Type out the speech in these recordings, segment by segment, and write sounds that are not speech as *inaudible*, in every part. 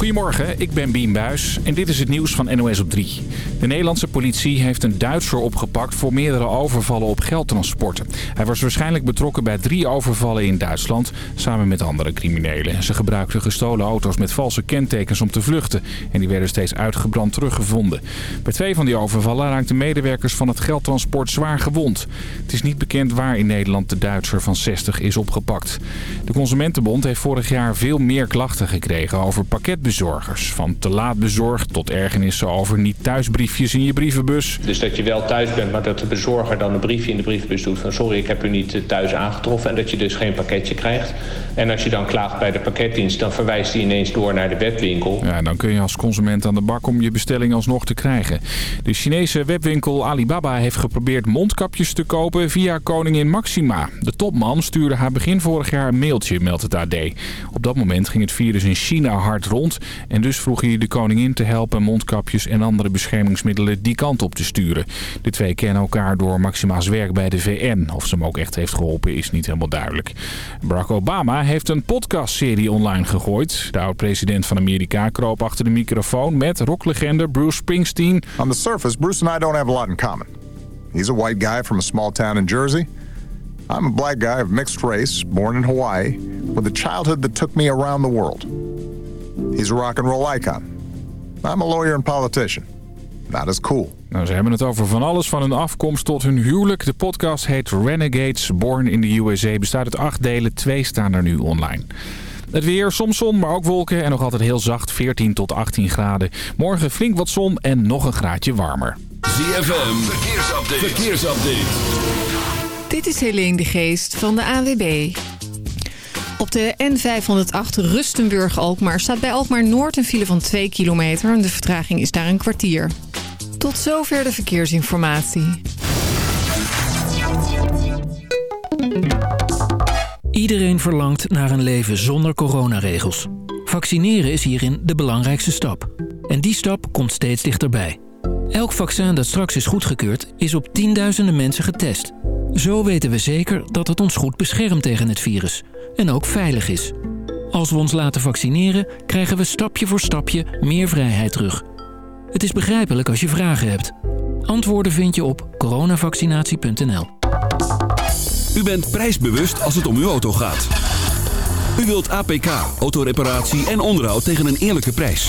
Goedemorgen, ik ben Bien Buis en dit is het nieuws van NOS op 3. De Nederlandse politie heeft een Duitser opgepakt voor meerdere overvallen op geldtransporten. Hij was waarschijnlijk betrokken bij drie overvallen in Duitsland, samen met andere criminelen. Ze gebruikten gestolen auto's met valse kentekens om te vluchten en die werden steeds uitgebrand teruggevonden. Bij twee van die overvallen raakten medewerkers van het geldtransport zwaar gewond. Het is niet bekend waar in Nederland de Duitser van 60 is opgepakt. De Consumentenbond heeft vorig jaar veel meer klachten gekregen over pakketbezorgers. Van te laat bezorgd tot ergernissen over niet thuisbriefjes in je brievenbus. Dus dat je wel thuis bent, maar dat de bezorger dan een briefje in de brievenbus doet van sorry, ik heb u niet eh, thuis aangetroffen en dat je dus geen pakketje krijgt. En als je dan klaagt bij de pakketdienst, dan verwijst die ineens door naar de webwinkel. Ja, dan kun je als consument aan de bak om je bestelling alsnog te krijgen. De Chinese webwinkel Alibaba heeft geprobeerd mondkapjes te kopen via koningin Maxima. De topman stuurde haar begin vorig jaar een mailtje, meldt het AD. Op dat moment ging het virus in China hard rond en dus vroeg hij de koningin te helpen mondkapjes en andere beschermingsmiddelen die kant op te sturen. De twee kennen elkaar door Maxima's werk bij de VN. Of ze hem ook echt heeft geholpen is niet helemaal duidelijk. Barack Obama heeft een podcastserie online gegooid. De oud-president van Amerika kroop achter de microfoon met rocklegende Bruce Springsteen. On the surface, Bruce and I don't have a lot in common. He's a white guy from a small town in Jersey. I'm a black guy of mixed race, born in Hawaii, with a childhood that took me around the world. He's a rock and roll icon. I'm a lawyer and politician. Not as cool. Nou, ze hebben het over van alles, van hun afkomst tot hun huwelijk. De podcast heet Renegades, Born in the USA. Bestaat uit acht delen, twee staan er nu online. Het weer, soms zon, maar ook wolken en nog altijd heel zacht, 14 tot 18 graden. Morgen flink wat zon en nog een graadje warmer. ZFM, verkeersupdate. verkeersupdate. Dit is Helene de Geest van de AWB. Op de N508 Rustenburg-Alkmaar staat bij Alkmaar Noord een file van 2 kilometer. En de vertraging is daar een kwartier. Tot zover de verkeersinformatie. Iedereen verlangt naar een leven zonder coronaregels. Vaccineren is hierin de belangrijkste stap. En die stap komt steeds dichterbij. Elk vaccin dat straks is goedgekeurd is op tienduizenden mensen getest. Zo weten we zeker dat het ons goed beschermt tegen het virus. En ook veilig is. Als we ons laten vaccineren, krijgen we stapje voor stapje meer vrijheid terug. Het is begrijpelijk als je vragen hebt. Antwoorden vind je op coronavaccinatie.nl. U bent prijsbewust als het om uw auto gaat. U wilt APK, autoreparatie en onderhoud tegen een eerlijke prijs.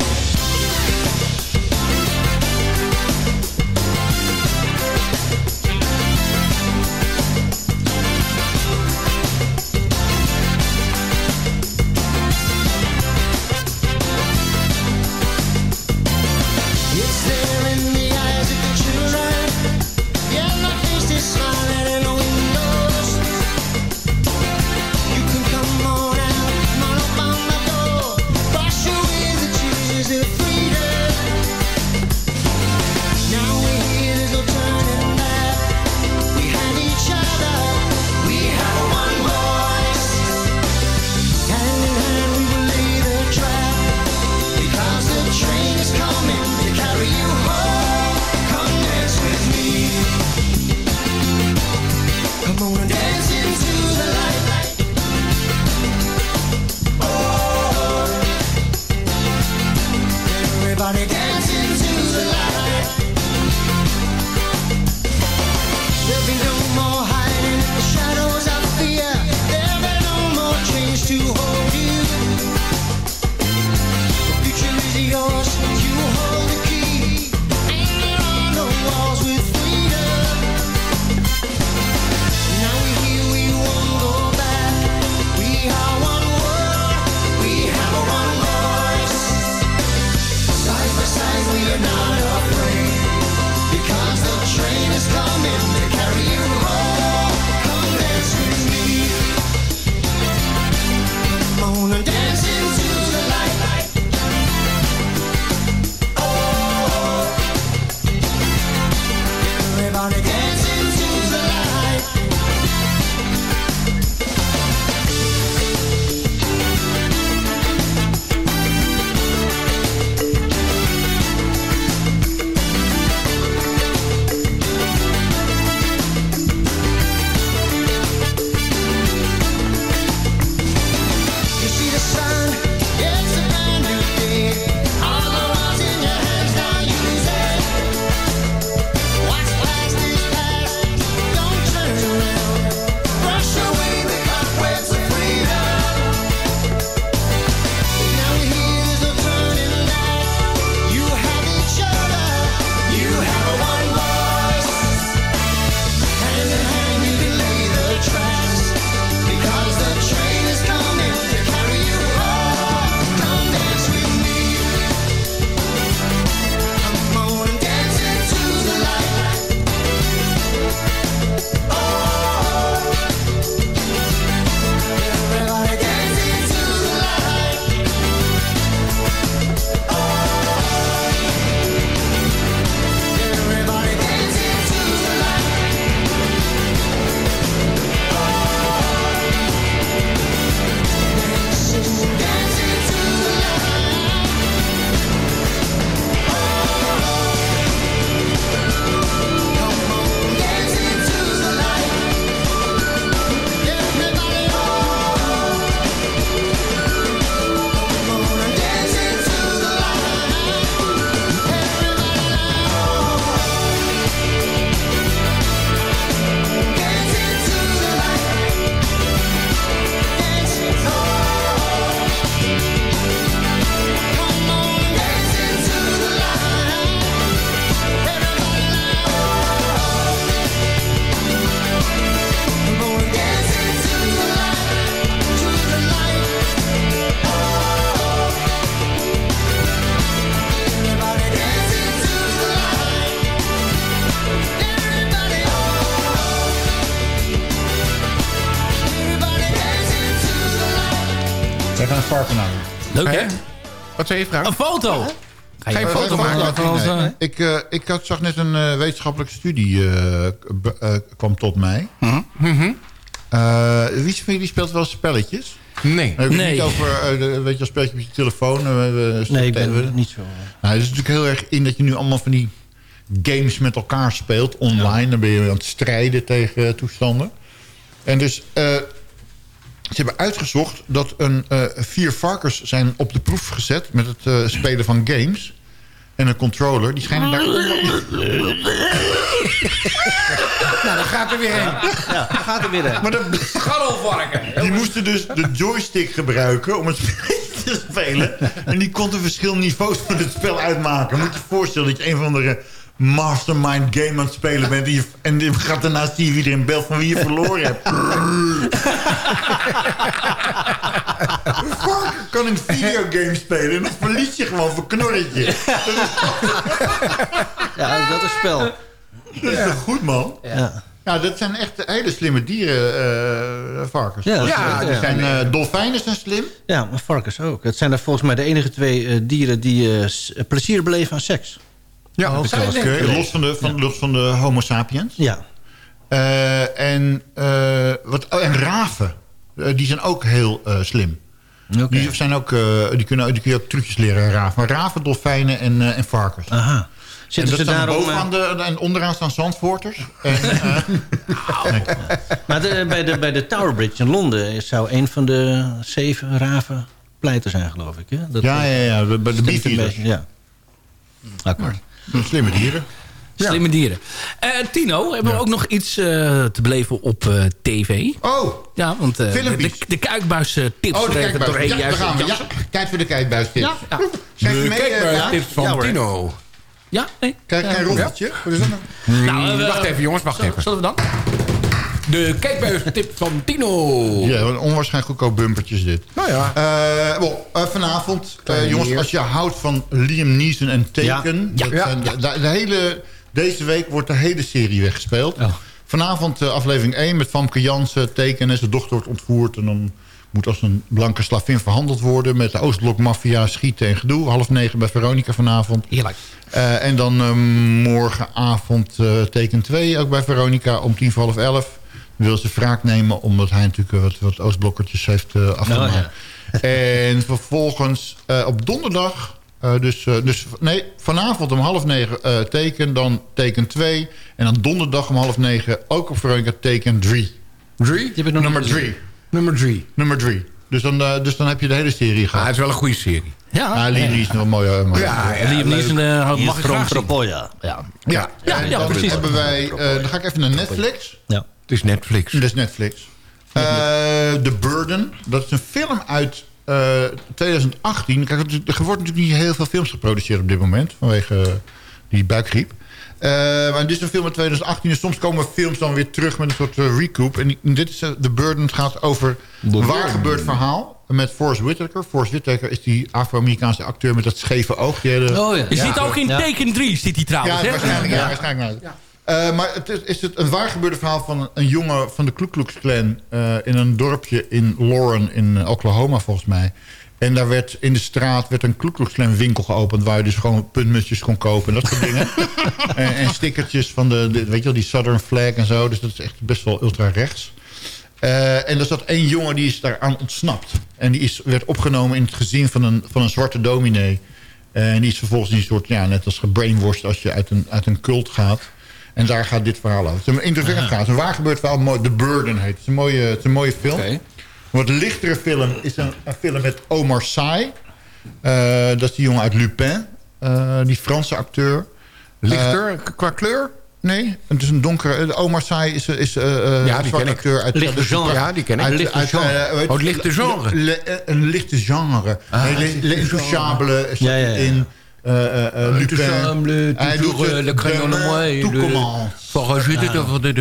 오늘 Een foto! Ga je een foto maken nee. eh, Ik, eh, ik had, zag net een eh, wetenschappelijke studie eh, eh, kwam tot mij. Mhm. Eh, wie van jullie speelt wel spelletjes? Nee. Heb Nee. niet over, weet je, een spelletje met je telefoon. eh, we- Nee, ik ben niet zo... Nou, het is natuurlijk heel erg in dat je nu allemaal van die games met elkaar speelt online. Dan ben je aan het strijden tegen toestanden. En dus eh, ze hebben uitgezocht dat een, eh, vier varkens zijn op de proef gezet met het eh, spelen van games. En een controller, die schijnen daar... *laughs* Nou, dan gaat er weer heen. Ja, daar gaat er weer heen. Maar dat, Scharrelvarken! die moesten dus de joystick gebruiken om het spelletje *laughs* te spelen. En die kon de verschillende niveaus van het spel uitmaken. Moet je je voorstellen dat je een van de mastermind game aan het spelen bent. En je, en je gaat daarna zien wie er in belt van wie je verloren hebt. Een varken kan een videogame spelen en dan verlies je gewoon voor knorretje. Ja, dat is spel. Dat is toch goed, man? Ja. Ja, dat zijn echt hele slimme dieren, eh, varkens. Ja, dat is- ja, ja. die zijn, eh, dolfijnen zijn slim. Ja, maar varkens ook. Het zijn er volgens mij de enige twee eh, dieren die eh, plezier beleven aan seks. Ja, Oh, dat los, van de, van, los van de homo sapiens. Ja. Eh, en, eh, wat, oh, en raven, Eh, die zijn ook heel eh, slim. Die, zijn ook, eh, die, kunnen, die kun je ook trucjes leren, raven. Maar raven, dolfijnen en, en varkens. Aha. En Zitten dat ze staan daarom... bovenaan de, en onderaan staan zandvoorters. En, eh, *laughs* *laughs* Maar de- bij, de, bij de Tower Bridge in Londen zou een van de zeven raven pleiten zijn, geloof ik. Hè? Dat, ja, ja, ja, bij de een beefeaters. beetje, Ja. Akkoord. Slimme dieren. Slimme dieren. Eh, Tino, hebben we ook nog iets eh, te beleven op eh, tv? Oh, Ja, want eh, de, de, eh, tips oh de kijkbuis. doorheen Ja, daar juist. gaan we. Ja, tijd voor de kijkbuis tips. Ja. Je De mee, kijkbuistips Jaap? van. Tino. Ja? Nee? Je een roffeltje? Wat is dat nou? Nou, wacht even, jongens, wacht zullen- even. Zullen we dan? De kijkbuistip van Tino. Ja, een onwaarschijnlijk goedkoop bumpertjes dit. Nou ja. Eh, eh, vanavond, eh, jongens, als je houdt van Liam Neeson en Taken... Ja. dat Ja. zijn de, hele, deze week wordt de hele serie weggespeeld. Oh. Vanavond aflevering 1 met Famke Jansen, Taken... en zijn dochter wordt ontvoerd en dan moet als een blanke slavin verhandeld worden... met de Oostblok maffia, schieten en gedoe. Half negen bij Veronica vanavond. Heerlijk. Eh, en dan eh, morgenavond eh, teken 2, ook bij Veronica, om tien voor half elf. Wil ze wraak nemen, omdat hij natuurlijk eh, wat, wat Oostblokkertjes heeft eh afgemaakt. Nou, En vervolgens eh, op donderdag, eh, dus, dus nee, vanavond om half negen eh, teken, dan teken 2. En dan donderdag om half negen ook op Veronica teken 3. Drie? heb ik nog Nummer niet 3. Nummer drie. Nummer 3. Dus dan, eh, dus dan heb je de hele serie Ah, gehad. het is wel een goede serie. Ja, Ah, Liam Neeson, wel mooi. mooi. Ja, ja, Liam Neeson Hier mag ik graag zien. Tropoja. Ja. Ja, Ja, ja, precies. hebben wij, eh, dan ga ik even naar Netflix. Ja. Het is Netflix. Dat is Netflix. Eh, The Burden. Dat is een film uit eh, 2018. Kijk, er wordt natuurlijk niet heel veel films geproduceerd op dit moment. Vanwege eh, die buikgriep. Eh, maar dit is een film uit 2018. En soms komen films dan weer terug met een soort eh, recoup. En dit is eh, The Burden. Het gaat over een waar gebeurd verhaal. Met Forrest Whitaker. Forrest Whitaker is die Afro-Amerikaanse acteur met dat scheve oog. Die hele- Oh ja. Je zit ook in Ja. Teken 3, zit hij trouwens. ja, waarschijnlijk. Ja, waarschijnlijk Eh, maar het is, is het een waar gebeurde verhaal van een, jongen van de Ku Klux Klan... eh, in een dorpje in Lauren in eh, Oklahoma volgens mij. En daar werd in de straat werd een Ku Klux Klan winkel geopend... waar je dus gewoon puntmutsjes kon kopen en dat soort dingen. *laughs* en, en stickertjes van de, de- weet je wel, die Southern Flag en zo. Dus dat is echt best wel ultra-rechts. En er zat één jongen die is daaraan ontsnapt. En die is, werd opgenomen in het gezin van een, van een zwarte dominee. En die is vervolgens in een soort, ja, net als gebrainwashed als je uit een, uit een cult gaat. En daar gaat dit verhaal over. Het is een indrukwekkend verhaal. Het is een waar gebeurd verhaal. mooi- The Burden heet. Het is een mooie, het is een mooie film. Oké. Een wat lichtere film is een, een film met Omar Sy. Eh, dat is die jongen uit Lupin. Eh, die Franse acteur. Lichter, Eh, qua kleur? Nee, het is een donkere... Omar Sy is, is eh, eh, Ja, een die zwarte ken ik. acteur uit... Lichte uit- genre. Ja, die ken ik. Uit, Lichte uit, genre. weet- Oh, lichte genre. Le- een lichte genre. Ah, Nee, Le Ja, ja, ja. in... Lupin. Le crayon. Voorzitter van de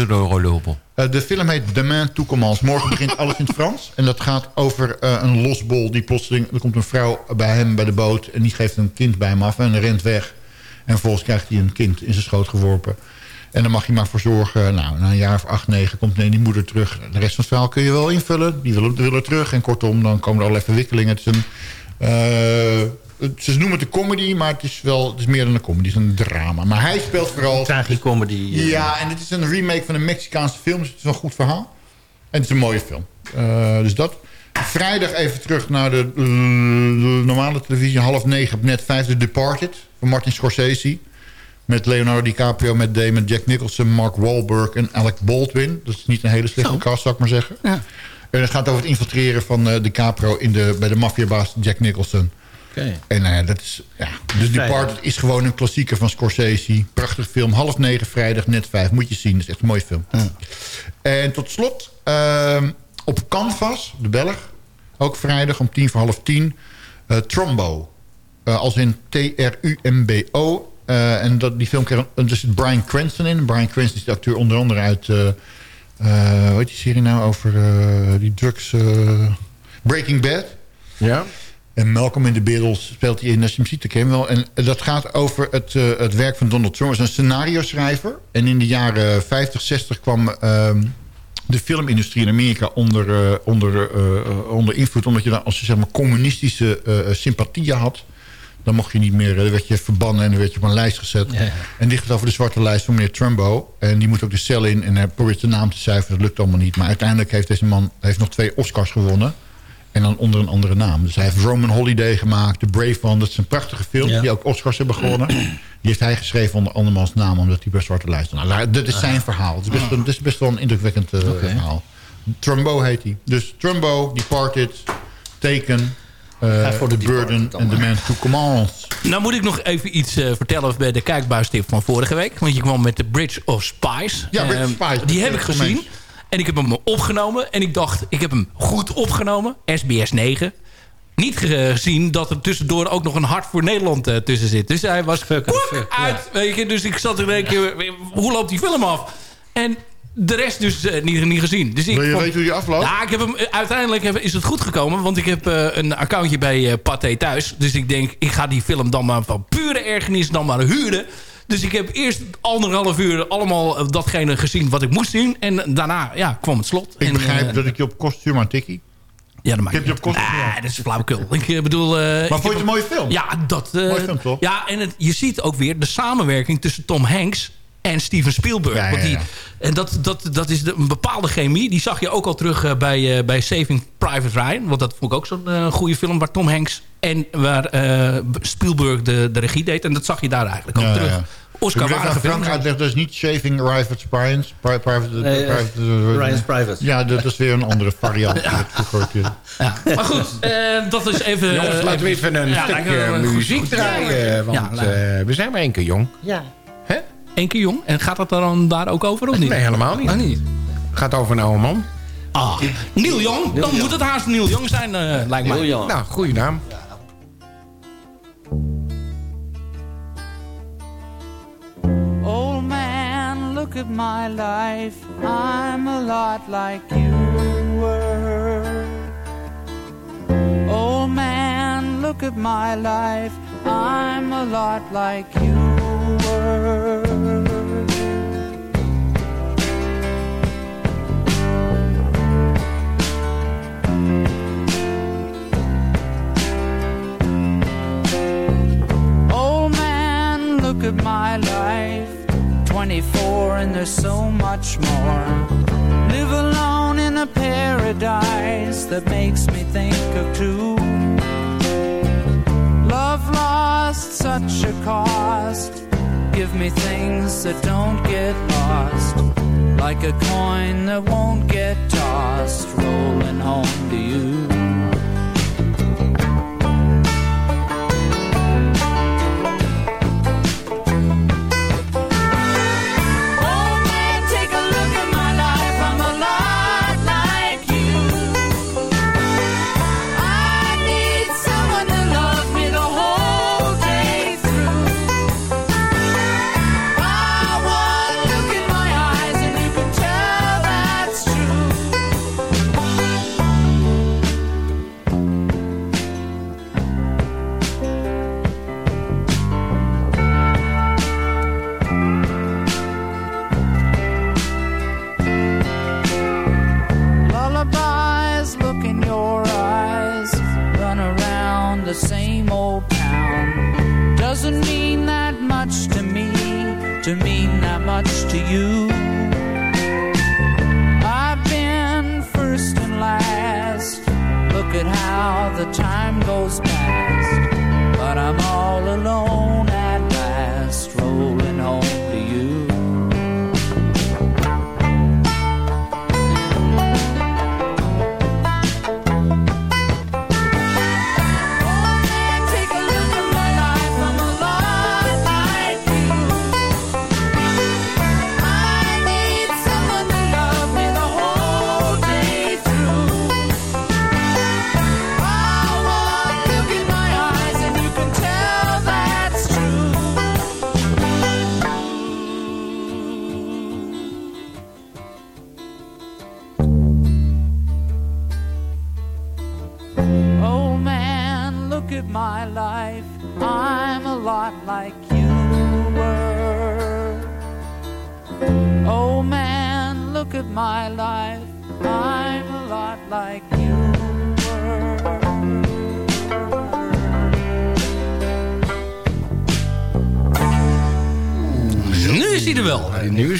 de film heet Demain tout commence. Morgen begint alles in het Frans. En dat gaat over eh, een losbol die plotseling... Er komt een vrouw bij hem bij de boot... en die geeft een kind bij hem af en rent weg. En vervolgens krijgt hij een kind in zijn schoot geworpen. En dan mag je maar voor zorgen. Nou, na een jaar of acht, negen komt nee, die moeder terug. De rest van het verhaal kun je wel invullen. Die willen, willen terug. En kortom, dan komen er allerlei verwikkelingen. Het is een... eh, ze noemen het een comedy, maar het is, wel, het is meer dan een comedy. Het is een drama. Maar hij speelt vooral... Tragicomedy. eh. Ja, en het is een remake van een Mexicaanse film. Dus het is wel een goed verhaal. En het is een mooie film. Eh, dus dat. Vrijdag even terug naar de eh, normale televisie. Half negen op net 5. The Departed van Martin Scorsese. Met Leonardo DiCaprio, met Damon, Jack Nicholson, Mark Wahlberg en Alec Baldwin. Dat is niet een hele slechte cast, zou ik maar zeggen. Ja. En het gaat over het infiltreren van eh, DiCaprio in de, bij de maffiabaas Jack Nicholson. Oké. En nou ja, dat is, ja. Dus. Departed is gewoon een klassieker van Scorsese. Prachtig film. Half negen, vrijdag, net vijf. Moet je zien. Dat is echt een mooie film. En tot slot, ehm, op Canvas, de Belg. Ook vrijdag om tien voor half tien. eh, Trumbo. Eh, als in T-R-U-M-B-O. Eh, en dat, die film kreeg... een- Er zit Brian Cranston in. Brian Cranston is de acteur onder andere uit... eh eh, hoe heet die serie nou over eh, die drugs... eh, Breaking Bad. Ja. En Malcolm in the Middle speelt hij in. Als je hem ziet, dan ken hem wel. En dat gaat over het, eh, het werk van Donald Trump. Hij is een scenario schrijver. En in de jaren 50, 60 kwam ehm, de filmindustrie in Amerika onder, eh, onder, eh, onder invloed. Omdat je dan, als je zeg maar communistische sympathieën had... dan mocht je niet meer, dan werd je verbannen en dan werd je op een lijst gezet. Ja. En die gaat over de zwarte lijst van meneer Trumbo. En die moet ook de cel in en hij probeert zijn naam te cijferen. Dat lukt allemaal niet. Maar uiteindelijk heeft deze man heeft nog twee Oscars gewonnen. En dan onder een andere naam. Dus hij heeft Roman Holiday gemaakt. The Brave One. Dat zijn prachtige films Ja. die ook Oscars hebben gewonnen. *clears throat* Die heeft hij geschreven onder andermans naam. Omdat hij bij zwarte lijst. Nou, dat is zijn verhaal. Het is best, wel- het is best wel een indrukwekkend eh, verhaal. Trumbo heet hij. Dus Trumbo, Departed, Taken... de The Burden en The. Man Who Commands. Nou moet ik nog even iets eh, vertellen bij de kijkbuistip van vorige week. Want je kwam met de Bridge of Spies. Ja, Bridge of Ehm, Spies, Die heb ik gezien. En ik heb hem opgenomen. En ik dacht, ik heb hem goed opgenomen. SBS 9. Niet gezien dat er tussendoor ook nog een hart voor Nederland eh, tussen zit. Dus hij was koek uit. Weet je? Dus ik zat er een keer, hoe loopt die film af? En de rest dus eh, niet, niet gezien. Dus ik Wil je vond- weten hoe die afloopt? ja, ik heb hem, uiteindelijk heb- is het goed gekomen. Want ik heb eh, een accountje bij eh Pathé thuis. Dus ik denk, ik ga die film dan maar van pure ergernis dan maar huren. Dus ik heb eerst anderhalf uur allemaal eh, datgene gezien wat ik moest zien. En daarna ja, kwam het slot. Ik En, begrijp eh, dat ik je op kost stuur maar een tikkie. Ja, dat maakt Ik heb je op. Nee, dat is flauwekul. Ik eh, bedoel... ik vond je het een mooie film? Ja, dat... eh, Mooie film, toch? Ja, en het, je ziet ook weer de samenwerking tussen Tom Hanks en Steven Spielberg. Ja, Want die, ja. En dat, dat, dat is de, een bepaalde chemie. Die zag je ook al terug bij, bij Saving Private Ryan. Want dat vond ik ook zo'n eh, goede film waar Tom Hanks en waar Spielberg de, de regie deed. En dat zag je daar eigenlijk ook Ja, terug. Oscar waardige Frank film. uitleggen, dat is niet Shaving Private Ryan's. Pri private, Nee, eh, private, eh, Ryan's Private. Ja, dat is weer een andere variant. *laughs* Ja. Maar goed, eh, dat is even... Jongens, eh, laten we even een ja, stukje muziek draaien. Want Ja, eh, we zijn maar één keer jong. Ja. Eén keer jong. En gaat het dan daar ook over of niet? Nee, helemaal niet. Ah, niet. Gaat over een oude man. Ah, Neil Young. Dan moet het haast Neil Young zijn, eh, lijkt mij. Nou, goede naam. Look at my life. I'm a lot like you were. Old man, look at my life. I'm a lot like you were. 24 and there's so much more. Live alone in a paradise that makes me think of two. Love lost, such a cost. Give me things that don't get lost. Like a coin that won't get tossed, rolling home to you.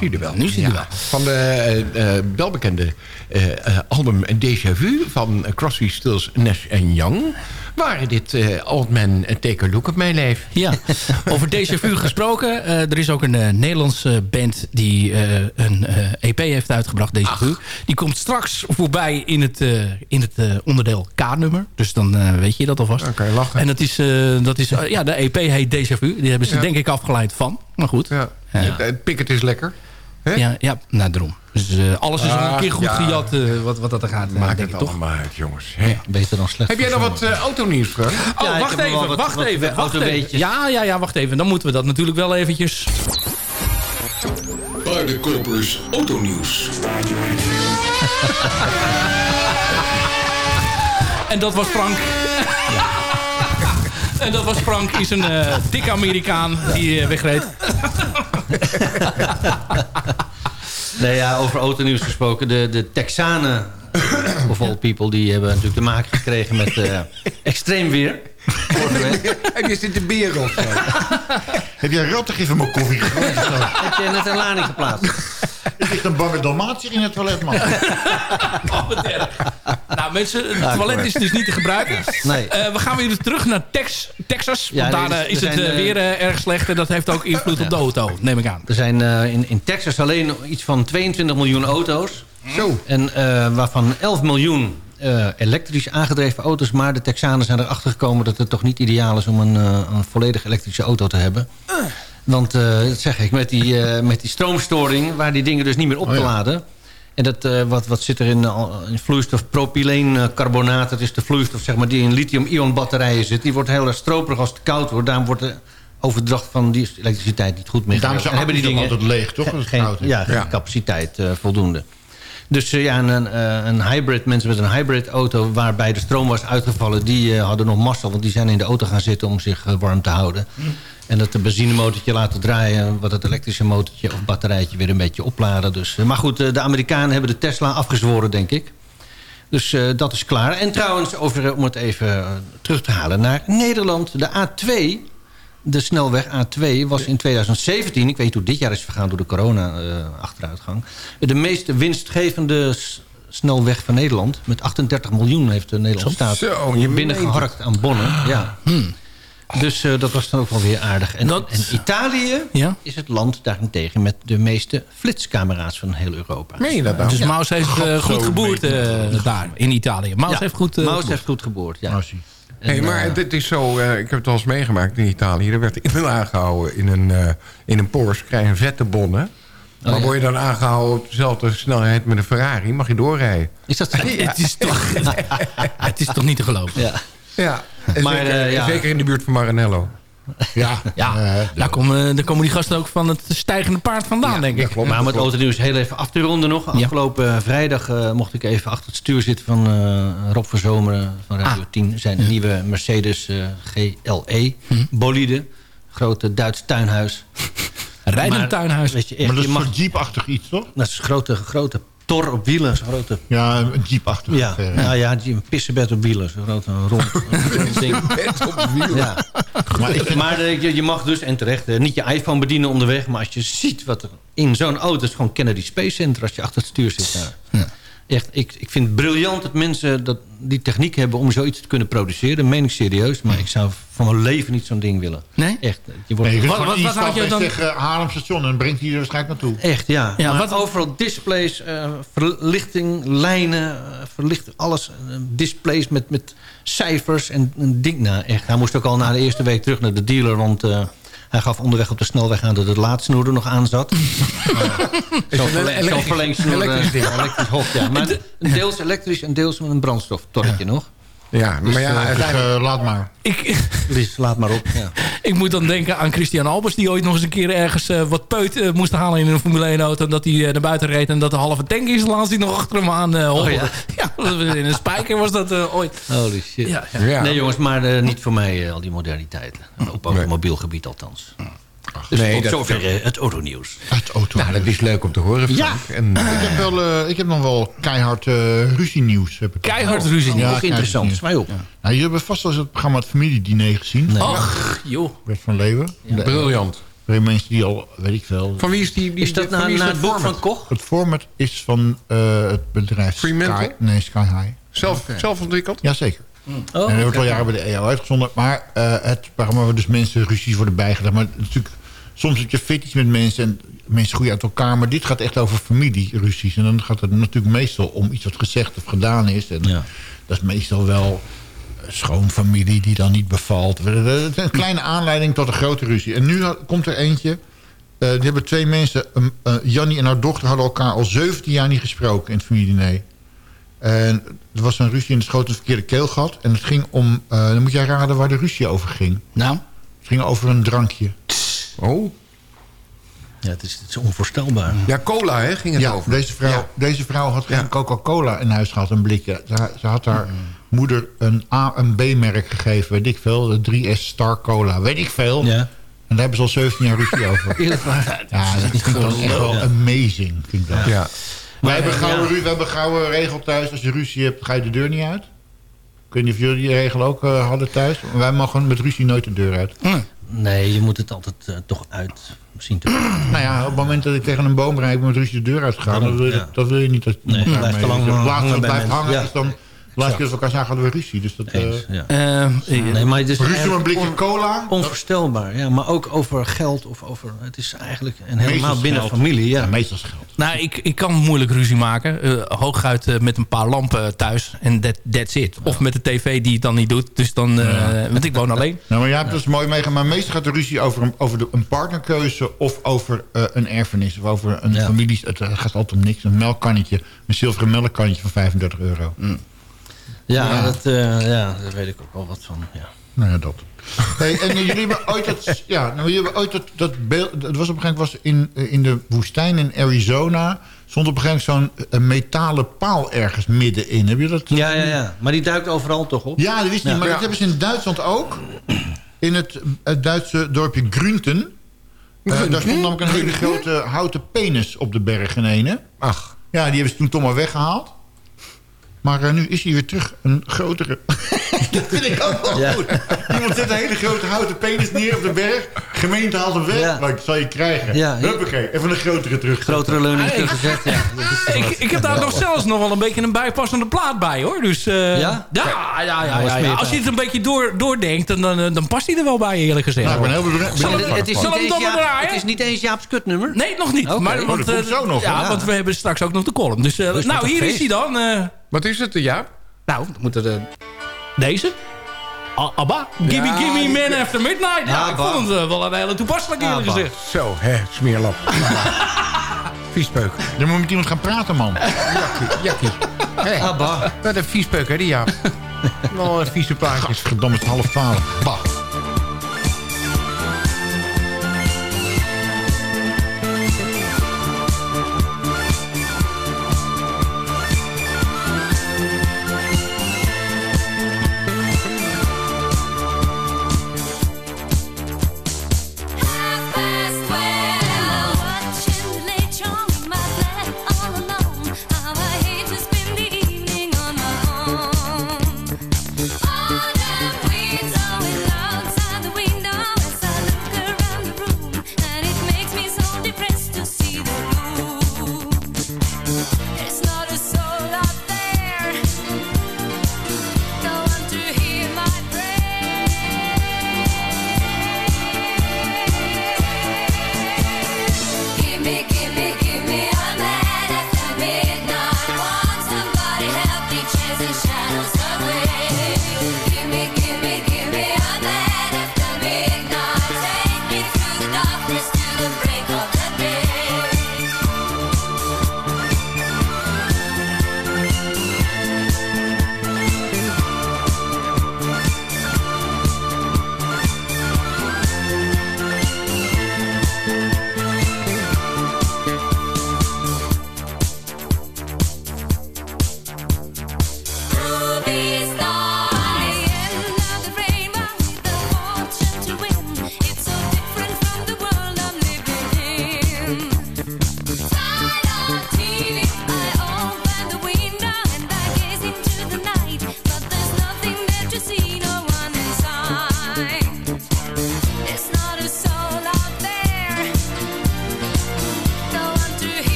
Is hij er wel. Nu is hij er wel. Van de eh, eh, welbekende eh, album Déjà Vu van Crosby, Stills, Nash Young... waren dit eh, Old Man Take a Look at My Life. Ja, *laughs* over Déjà Vu gesproken. er is ook een eh, Nederlandse band die een EP heeft uitgebracht, Déjà Vu. Die komt straks voorbij in het, in het onderdeel K-nummer. Dus dan weet je dat alvast. Oké, lachen. En dat is, dat is ja, de EP heet Déjà Vu. Die hebben ze Ja. denk ik afgeleid van. Maar goed. Ja. Het picket is lekker. Ja, ja nou daarom. Dus eh, alles is al een Ah, keer goed ja. gejat eh, wat, wat dat er gaat. eh, Maakt denk het ik toch? allemaal uit, jongens. Hè? Beter dan slecht. Heb jij nog wat eh, autonieuws, Frank? Oh, Ja, wacht even, wat- wacht wat even, wacht even. Ja, ja, ja, wacht even. Dan moeten we dat natuurlijk wel eventjes... Paardenkopers Autonieuws. *laughs* En dat was Frank. En dat was Frank, is een eh, dikke Amerikaan die eh, wegreed. Nee, ja, over autonieuws gesproken. De, de Texanen, of all people, die hebben natuurlijk te maken gekregen met eh, extreem weer. Heb je zitten bier of zo? Heb jij rattig in mijn koffie gegooid? Heb je net een lading geplaatst? Er ligt een bange Dalmatier in het toilet, man. Oh, wat erg. Nou mensen, het toilet is dus niet te gebruiken. Nee. Eh, we gaan weer terug naar Tex, Texas. Ja, want daar er eh, is het zijn, eh, weer erg slecht. En dat heeft ook invloed op de auto, neem ik aan. Er zijn eh, in, in Texas alleen iets van 22 miljoen auto's. Zo. En eh, waarvan 11 miljoen eh, elektrisch aangedreven auto's. Maar de Texanen zijn erachter gekomen dat het toch niet ideaal is... om een, eh, een volledig elektrische auto te hebben. Want, eh, dat zeg ik, met die, eh, met die stroomstoring... waar die dingen dus niet meer op te ja. laden... En dat, eh, wat, wat zit er in, in vloeistof? Propyleencarbonaat. Dat is de vloeistof zeg maar, die in lithium-ion batterijen zit. Die wordt heel erg stroperig als het koud wordt. Daarom wordt de overdracht van die elektriciteit niet goed meer Daarom zijn En hebben die dingen altijd leeg, toch? Als het geen, koud is. ja, geen Ja. capaciteit eh, voldoende. Dus ja, een, een, eh, een hybrid, mensen met een hybrid auto... waarbij de stroom was uitgevallen, die eh, hadden nog massa... want die zijn in de auto gaan zitten om zich warm te houden. En dat de benzinemotortje laten draaien... wat het elektrische motortje of batterijtje weer een beetje opladen. Dus, eh, maar goed, eh, de Amerikanen hebben de Tesla afgezworen, denk ik. Dus eh, dat is klaar. En trouwens, over, om het even terug te halen naar Nederland. De A2, de snelweg A2, was in 2017... ik weet niet hoe dit jaar is vergaan door de corona-achteruitgang... de meest winstgevende snelweg van Nederland. Met 38 miljoen heeft de Nederlandse staat binnengeharkt aan bonnen. Ja. Dus eh, dat was dan ook wel weer aardig. En, Dat- en Italië Ja? is het land daarentegen... met de meeste flitscamera's van heel Europa. Je dat nou? Dus Maus heeft eh, goed Zo geboerd eh, daar in Italië. Maus Ja, heeft goed Maus geboerd. heeft goed geboord, ja. En, Hey, maar dit is zo, eh, ik heb het al eens meegemaakt in Italië. Er werd iemand aangehouden in een, eh, in een Porsche, krijg je een vette bon, hè? Maar Oh, ja. word je dan aangehouden op dezelfde snelheid met een Ferrari, mag je doorrijden. Is dat zo? *laughs* Het, is toch, *laughs* het is toch niet te geloven? Ja. Ja, Maar, zeker, eh, ja. zeker in de buurt van Maranello. Ja, ja. daar, komen, daar komen die gasten ook van het stijgende paard vandaan, denk ik. Maar om het autonieuws heel even af te ronden nog. Afgelopen eh, vrijdag eh, mocht ik even achter het stuur zitten van eh, Rob Verzomeren van Radio Ah. 10. Zijn nieuwe Mercedes eh, GLE bolide. Grote Duits tuinhuis. *laughs* Rijdend Maar, tuinhuis. Weet je, echt, Maar dat je is mag, een jeepachtig iets, toch? dat is een grote, grote tor op wielen. Zo'n grote... Ja, een jeep achter. Ja, ja, ja, een pissenbed op wielen. Zo'n grote rond rond ding. op wielen. Ja. Maar, ik, maar eh, je, je mag dus, en terecht, eh, niet je iPhone bedienen onderweg. Maar als je ziet wat er in zo'n auto is... gewoon Kennedy Space Center als je achter het stuur zit daar. Echt, ik, ik vind het briljant dat mensen dat, die techniek hebben... om zoiets te kunnen produceren. Dat meen ik serieus. Maar ik zou van mijn leven niet zo'n ding willen. Nee? Echt. Je wordt Nee, je Wat- wat- gewoon wat had je dan- en zeggen Haarlem station... en brengt hij er waarschijnlijk naartoe. Echt, ja. Ja, maar wat- overal displays, eh, verlichting, lijnen, eh, verlichting, alles. eh, displays met, met cijfers en een ding. Nou, echt. Hij moest ook al na de eerste week terug naar de dealer, want... hij gaf onderweg op de snelweg aan dat het laadsnoer er nog aan zat. Zo'n verleng- zo'n verlengsnoer. elektrisch hof, ja. Maar *laughs* deels elektrisch en deels met een brandstoftorretje nog. Ja, maar ja, Dus, eh, uiteindelijk... dus, eh, laat maar. Ik, *laughs* Dus laat maar op. Ja. ik moet dan denken aan Christian Albers... die ooit nog eens een keer ergens eh, wat peut eh, moest halen in een Formule 1 auto... en dat hij eh, naar buiten reed en dat de halve tankinstallatie nog achter hem aan eh hobbelde. Oh, ja? *laughs* in een spijker was dat eh, ooit. Holy shit. Ja, ja. Ja. Nee jongens, maar eh, niet voor mij eh, al die moderniteiten. Op automobiel gebied althans. Dus Nee, tot dat- zover eh, het autonieuws. Het auto. Nou, dat is leuk om te horen, Frank. Ja. En, Ik heb, wel, eh, ik heb nog wel keihard eh ruzieniews. Heb ik Keihard ruzie. Ja, Ja, nog interessant. kijk, Zwaai op. Nou, jullie hebben vast wel eens het programma Het Familiediner gezien. Och, joh. Bert van Leeuwen. De- briljant. de mensen die al, weet ik veel... Van wie is die... die Is dat van naar, is het boek format? van Koch? Het format is van eh, het bedrijf Fremantle? Sky, nee, Sky High. Zelf, zelf ontwikkeld? Jazeker. Oh, en dat wordt al jaren bij de EO uitgezonden. Maar eh, het programma waar dus mensen ruzies worden bijgelegd. Maar natuurlijk, soms heb je fetish met mensen en mensen groeien uit elkaar. Maar dit gaat echt over familieruzies. En dan gaat het natuurlijk meestal om iets wat gezegd of gedaan is. En Ja. dat is meestal wel een schoonfamilie die dan niet bevalt. Een kleine aanleiding tot een grote ruzie. En nu komt er eentje. eh, die hebben twee mensen, eh, Jannie en haar dochter... hadden elkaar al 17 jaar niet gesproken in het familiediner. En er was een ruzie en het schoot een verkeerde keelgat. En het ging om... eh, dan moet jij raden waar de ruzie over ging. Nou, Het ging over een drankje. Oh. Ja, het is, het is onvoorstelbaar. Ja, cola, hè, ging het Ja, over. deze vrouw, Ja. deze vrouw had geen Ja. Coca-Cola in huis gehad, een blikje. Ze, ze had haar moeder een A- en B-merk gegeven, weet ik veel. De 3S Star Cola, weet ik veel. Ja. En daar hebben ze al 17 jaar ruzie *laughs* over. Eerlijk waar. Ja, dat vind ik dan echt wel amazing. Vind ik dat. Ja. Wij, hebben gouden, ru- we hebben gouden regel thuis. Als je ruzie hebt, ga je de deur niet uit. Ik weet niet of jullie die regel ook eh, hadden thuis. Wij mogen met ruzie nooit de deur uit. Nee, je moet het altijd eh, toch uit zien te *clears throat* komen. Nou ja, op het moment dat ik tegen een boom rijd... met ruzie de deur uitgaan... dan wil je, Ja. dat wil je niet. Dat Nee, elkaar blijft te lang hangen blijft hangen is dan... Laatste keer dat we elkaar zagen hadden we ruzie. Dus dat, eh, Eens, ja. Eh, Nee, maar het is ruzie om een blikje on- cola. onvoorstelbaar. Ja, maar ook over geld of over... Het is eigenlijk en helemaal Meestal binnen geld. familie. Ja. Ja, meestal is geld. Nou, ik, ik kan moeilijk ruzie maken. Eh, hooguit met een paar lampen thuis. En that, that's it. Of met de tv die het dan niet doet. Dus dan, eh, Want ik woon alleen. Nou, maar jij hebt dus mooi meegemaakt. Maar meestal gaat de ruzie over een, over de, een partnerkeuze... of over eh, een erfenis. Of over een Ja. familie. Het gaat altijd om niks. Een melkkannetje. Een zilveren melkkannetje van 35 euro. Ja, Ja. Dat, eh, ja, daar weet ik ook wel wat van. Ja. Nou ja, dat. Hey, en eh, jullie hebben ooit dat... Ja, nou, jullie hebben ooit dat, dat beeld... Het was op een gegeven moment was in, eh, in de woestijn in Arizona... stond op een gegeven moment zo'n metalen paal ergens middenin. Heb je dat? Ja, ja, ja. Maar die duikt overal toch op? Ja, dat wist niet. Maar dat hebben ze in Duitsland ook. In het, het Duitse dorpje Grunten. Daar stond namelijk een hele grote houten penis op de berg in ene. Ach. Ja, die hebben ze toen toch maar weggehaald. Maar eh, nu is hij weer terug. Een grotere. *laughs* dat vind ik ook wel Ja. goed. Iemand zet een hele grote houten penis neer op de berg. Gemeente haalt hem weg. Ja. Maar ik zal je krijgen. Ja. Huppakee, even een grotere terug. Grotere leuning teruggezet, ja. *laughs* Dat Ik, ik heb daar nog zelfs nog wel een beetje een bijpassende plaat bij, hoor. Dus, eh, Ja? Ja, ja, ja, Als je het een beetje door, doordenkt, dan, dan, dan past hij er wel bij, eerlijk gezegd. Nou, ik ben heel bedre- Zal ben- het, het, is Zal niet hem eens dan maar Jaap, draaien? het is niet eens Jaap's kutnummer? Nee, nog niet. Maar, Oh, want, dat eh, zo nog, Ja, want we hebben straks ook nog de column. Dus, eh, Dus nou, hier is hij dan. Wat is het, ja? nou, dan moet er... eh, deze. A- Abba. Gimme, Ja, gimme, die- man after midnight. Ja, ik Abba. vond het eh, wel een hele toepasselijk, eerlijk gezegd. Zo, hè, smeerlap. *laughs* Viespeuk. Je moet met iemand gaan praten, man. Jakkie, jakkie. Hé, Abba. wat een viespeuk, hè, die Jaap. *laughs* Wel een vieze plaatjes. Verdomme, het half twaalf. Bah.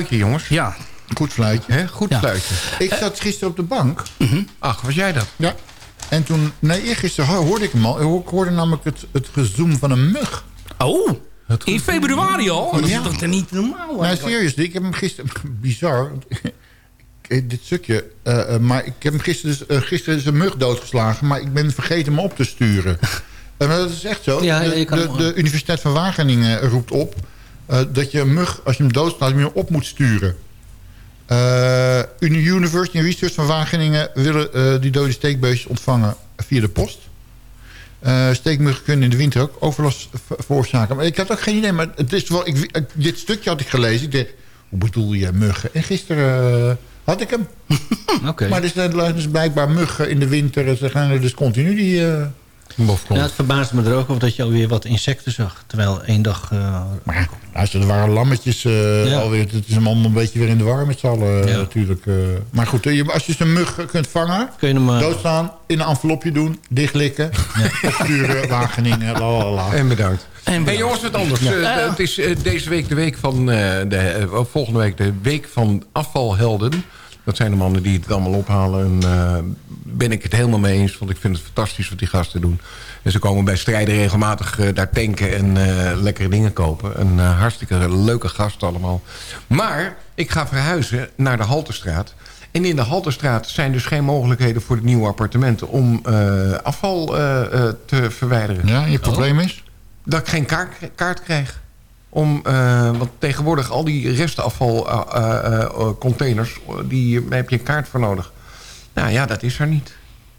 Fluitje, jongens. Ja. Goed fluitje. Hè? Goed Ja. fluitje. Ik zat gisteren op de bank. Ach, was jij dat? Ja. En toen, nee, eergisteren ho- hoorde ik hem al. Ik hoorde namelijk het, het gezoem van een mug. Oh, in februari al? Dat is Ja. toch niet normaal? Nou, serieus, ik heb hem gisteren... *laughs* Bizar. *laughs* dit stukje. eh, eh, maar ik heb hem gisteren, dus, eh, gisteren is een mug doodgeslagen. Maar ik ben vergeten hem op te sturen. *laughs* Maar dat is echt zo. Ja, de, de Universiteit van Wageningen roept op... eh, dat je een mug, als je hem doodslaat, hem op moet sturen. Uni- University Research van Wageningen willen eh, die dode steekbeestjes ontvangen via de post. Steekmuggen kunnen in de winter ook overlast ver- veroorzaken. Maar ik had ook geen idee. Maar het is wel, ik, dit stukje had ik gelezen. Ik dacht, hoe bedoel je muggen? En gisteren had ik hem. *laughs* Maar er zijn dus blijkbaar muggen in de winter. Ze gaan er dus continu die... Ja, het verbaasde me er ook over dat je alweer wat insecten zag. Terwijl één dag... eh, Maar luister, er waren lammetjes eh, Ja. alweer. Het is hem allemaal een beetje weer in de war met z'n allen eh, natuurlijk. eh. Maar goed, je- als je zo'n mug kunt vangen... kun je hem... doodslaan, in een envelopje doen, dichtlikken... *laughs* opsturen, Wageningen, lalala. En bedankt. En Hey jongens, wat anders. Ja. Het is deze week de week van... eh, de, volgende week de week van afvalhelden. Dat zijn de mannen die het allemaal ophalen. En uh, ben ik het helemaal mee eens. Want ik vind het fantastisch wat die gasten doen. En ze komen bij strijden regelmatig uh, daar tanken en uh, lekkere dingen kopen. Een hartstikke leuke gasten allemaal. Maar ik ga verhuizen naar de Halterstraat. En in de Halterstraat zijn dus geen mogelijkheden voor de nieuwe appartementen... om afval te verwijderen. Ja, je probleem is? Dat ik geen kaart, kaart krijg. Om, uh, want tegenwoordig al die restafvalcontainers, uh, uh, die daar heb je een kaart voor nodig. Nou ja, dat is er niet.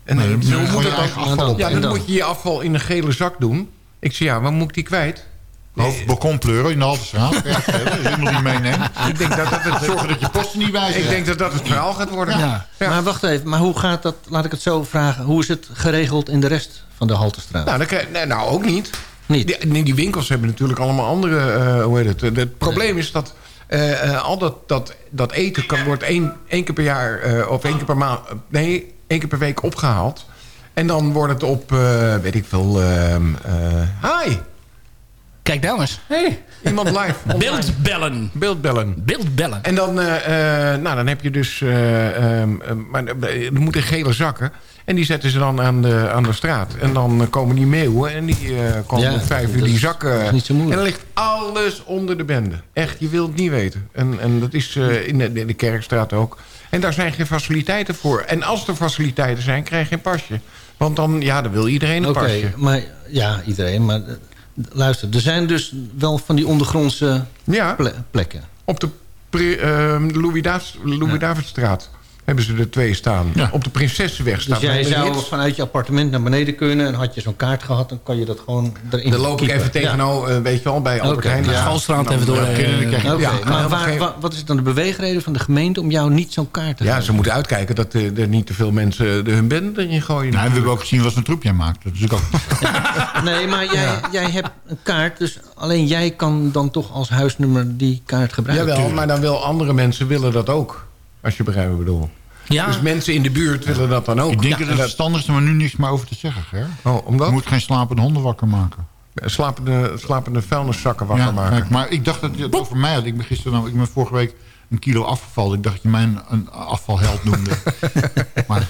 En nee, dan, moet moet je afval ja, dan, dan moet je je afval in een gele zak doen. Ik zei, ja, waar moet ik die kwijt? Hoofd balkonpleuren in de Haltestraat. *laughs* Als je iemand niet meeneemt. Ik denk dat dat het... *laughs* Zorgen dat je posten niet bij Ik denk dat dat het verhaal gaat worden. Ja. Ja. Maar wacht even, maar hoe gaat dat, laat ik het zo vragen... hoe is het geregeld in de rest van de Haltestraat? Nou, nee, nou ook niet. Niet. Die, die, winkels hebben natuurlijk allemaal andere... Uh, hoe heet het? Het probleem is dat... Uh, uh, al dat, dat, dat eten kan, wordt één, één keer per jaar... Uh, of één keer per maand... nee, één keer per week opgehaald. En dan wordt het op... weet ik veel... ehm, hi! Kijk nou eens. Hey, iemand live. *laughs* Beeldbellen. Beeldbellen. Beeldbellen. En dan, nou, dan heb je dus... Um, maar er moeten gele zakken. En die zetten ze dan aan de, aan de straat. En dan komen die meeuwen. En die komen ja, om vijf uur die zakken. Niet zo en dan ligt alles onder de bende. Echt, je wilt het niet weten. En, en dat is in de, in, de, Kerkstraat ook. En daar zijn geen faciliteiten voor. En als er faciliteiten zijn, krijg je een pasje. Want dan, ja, dan wil iedereen een okay, pasje. Maar, ja, iedereen. Maar luister, er zijn dus wel van die ondergrondse ja, ple plekken. Op de uh, Louis, Ja. Hebben ze er twee staan. Ja. Op de Prinsessenweg staat Dus jij zou vanuit je appartement naar beneden kunnen... en had je zo'n kaart gehad, dan kan je dat gewoon erin Dan loop kiepen. ik even tegenover, ja. uh, weet je wel, bij Albert okay. Heijn. Ja. Schoolstraat even door. Uh, okay. maar waar, wat is dan de beweegreden van de gemeente... om jou niet zo'n kaart te Ja, geven? ze moeten uitkijken dat er, er niet te veel mensen de hun bende erin gooien. Nou, we hebben ook gezien wat voor troep jij maakt. Dat is ook... *laughs* nee, maar jij, jij hebt een kaart, dus alleen jij kan dan toch als huisnummer die kaart gebruiken. Jawel, maar dan wil andere mensen willen dat ook. Als je begrijpt wat ik bedoel. Ja. Dus mensen in de buurt willen dat dan ook. Ik denk ja, dat het verstandig is om er nu niks meer over te zeggen, Ger. Oh, omdat? Je moet geen slapende honden wakker maken. Slapende, slapende vuilniszakken wakker ja, maken. Kijk, maar ik dacht dat je het over mij had. Ik ben gisteren, nou, ik ben vorige week een kilo afgevallen. Ik dacht dat je mij een, een afvalheld noemde. *laughs* maar,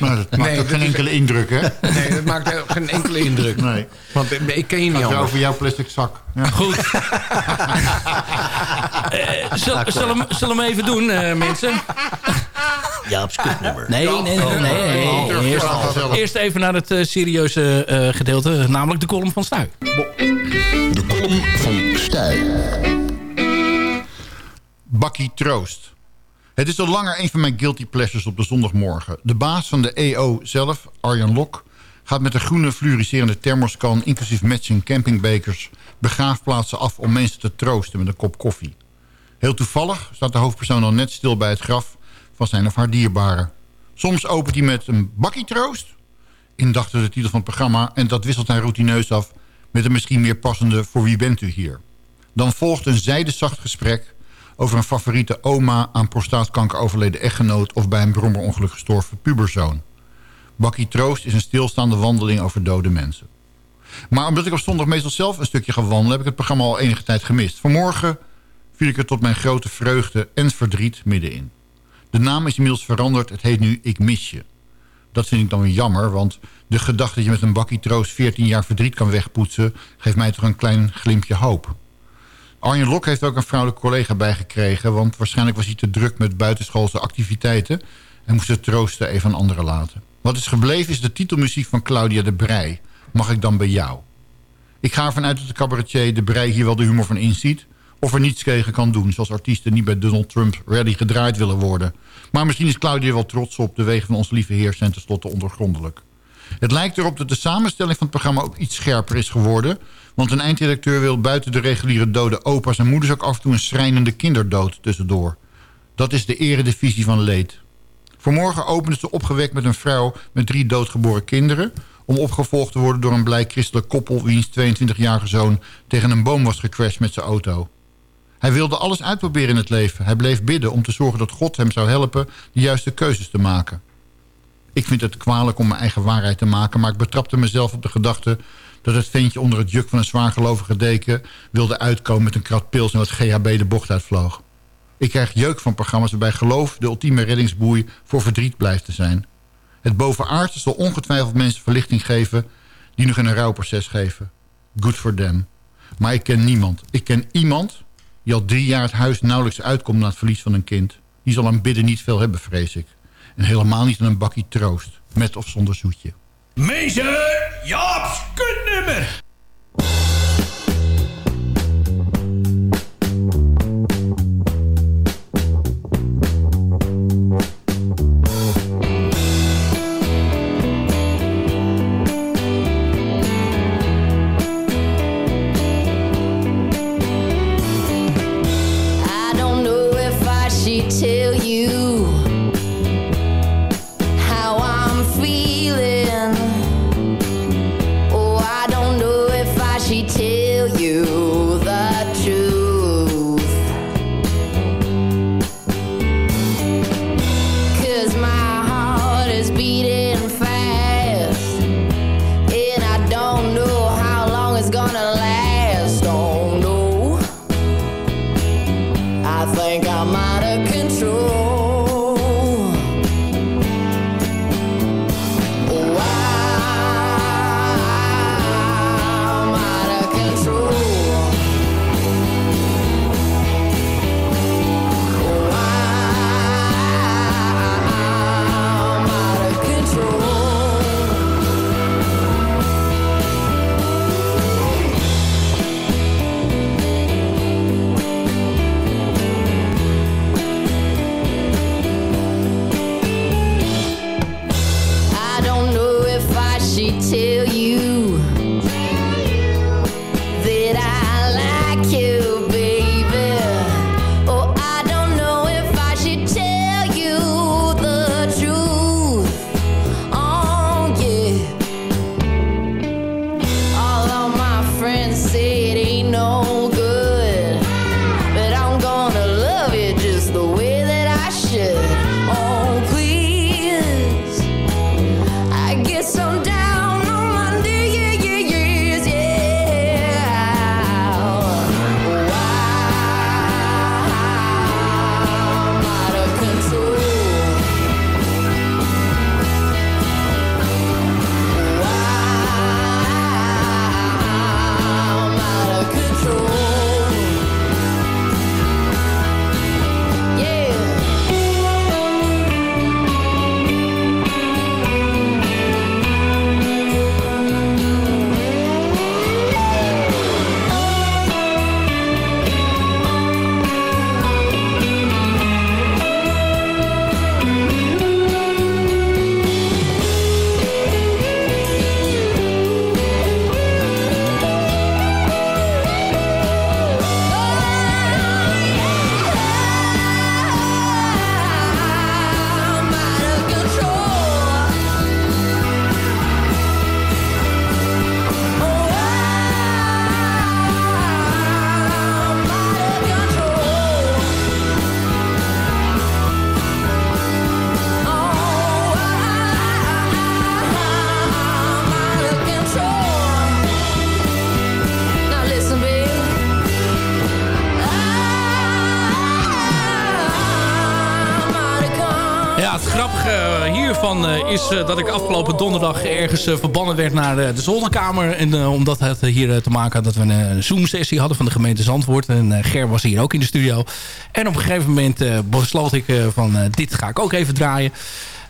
maar dat maakt nee, ook geen enkele is... indruk, hè? Nee, dat maakt geen enkele indruk. Nee. Want ik ken je niet anders. over jouw plastic zak. Ja. Goed. uh, zullen we zal hem even doen, uh, mensen? Ja, op. Nee, nee, nee. nee, nee, nee. Eerst, eerst, even naar het uh, serieuze uh, gedeelte, namelijk de column van Stuy. De column van Stuy. Bakkie Troost. Het is al langer een van mijn guilty pleasures op de zondagmorgen. De baas van de EO zelf, Arjan Lok, gaat met een groene fluoriserende thermoskan... inclusief matching campingbekers, begraafplaatsen af... om mensen te troosten met een kop koffie. Heel toevallig staat de hoofdpersoon al net stil bij het graf van zijn of haar dierbaren. Soms opent hij met een bakkie troost, indachtig de titel van het programma... en dat wisselt hij routineus af met een misschien meer passende... voor wie bent u hier? Dan volgt een zijdezacht gesprek over een favoriete oma... aan prostaatkanker overleden echtgenoot... of bij een brommerongeluk gestorven puberzoon. Bakkie Troost is een stilstaande wandeling over dode mensen. Maar omdat ik op zondag meestal zelf een stukje ga wandelen... heb ik het programma al enige tijd gemist. Vanmorgen viel ik er tot mijn grote vreugde en verdriet middenin. De naam is inmiddels veranderd. Het heet nu Ik Mis Je. Dat vind ik dan weer jammer, want de gedachte dat je met een bakkie troost 14 jaar verdriet kan wegpoetsen... geeft mij toch een klein glimpje hoop. Arjen Lok heeft ook een vrouwelijke collega bijgekregen... want waarschijnlijk was hij te druk met buitenschoolse activiteiten... en moest het troosten even aan anderen laten. Wat is gebleven is de titelmuziek van Claudia de Brij. Mag ik dan bij jou? Ik ga ervan uit dat de cabaretier de Brij hier wel de humor van inziet... of er niets tegen kan doen, zoals artiesten niet bij Donald Trump ready gedraaid willen worden. Maar misschien is Claudia wel trots op. De wegen van onze lieve heer zijn tenslotte ondergrondelijk. Het lijkt erop dat de samenstelling van het programma ook iets scherper is geworden... want een eindredacteur wil buiten de reguliere dode opa's en moeders... ook af en toe een schrijnende kinderdood tussendoor. Dat is de eredivisie van leed. Vanmorgen opende ze opgewekt met een vrouw met drie doodgeboren kinderen... om opgevolgd te worden door een blij christelijk koppel... wiens 22-jarige zoon tegen een boom was gecrashed met zijn auto. Hij wilde alles uitproberen in het leven. Hij bleef bidden om te zorgen dat God hem zou helpen... de juiste keuzes te maken. Ik vind het kwalijk om mijn eigen waarheid te maken... maar ik betrapte mezelf op de gedachte... dat het ventje onder het juk van een zwaargelovige deken... wilde uitkomen met een krat pils en GHB de bocht uitvloog. Ik krijg jeuk van programma's waarbij geloof de ultieme reddingsboei... voor verdriet blijft te zijn. Het bovenaardse zal ongetwijfeld mensen verlichting geven... die nog in een rouwproces geven. Good for them. Maar ik ken niemand. Ik ken iemand die al drie jaar het huis nauwelijks uitkomt... na het verlies van een kind. Die zal aan bidden niet veel hebben, vrees ik. En helemaal niet aan een bakkie troost. Met of zonder zoetje. Meester Jaap's kutnummer. Is eh, dat ik afgelopen donderdag ergens eh, verbannen werd naar eh, de zolderkamer. En omdat het hier te maken had dat we een, Zoom-sessie hadden van de gemeente Zandvoort. En Ger was hier ook in de studio. En op een gegeven moment besloot ik van dit ga ik ook even draaien.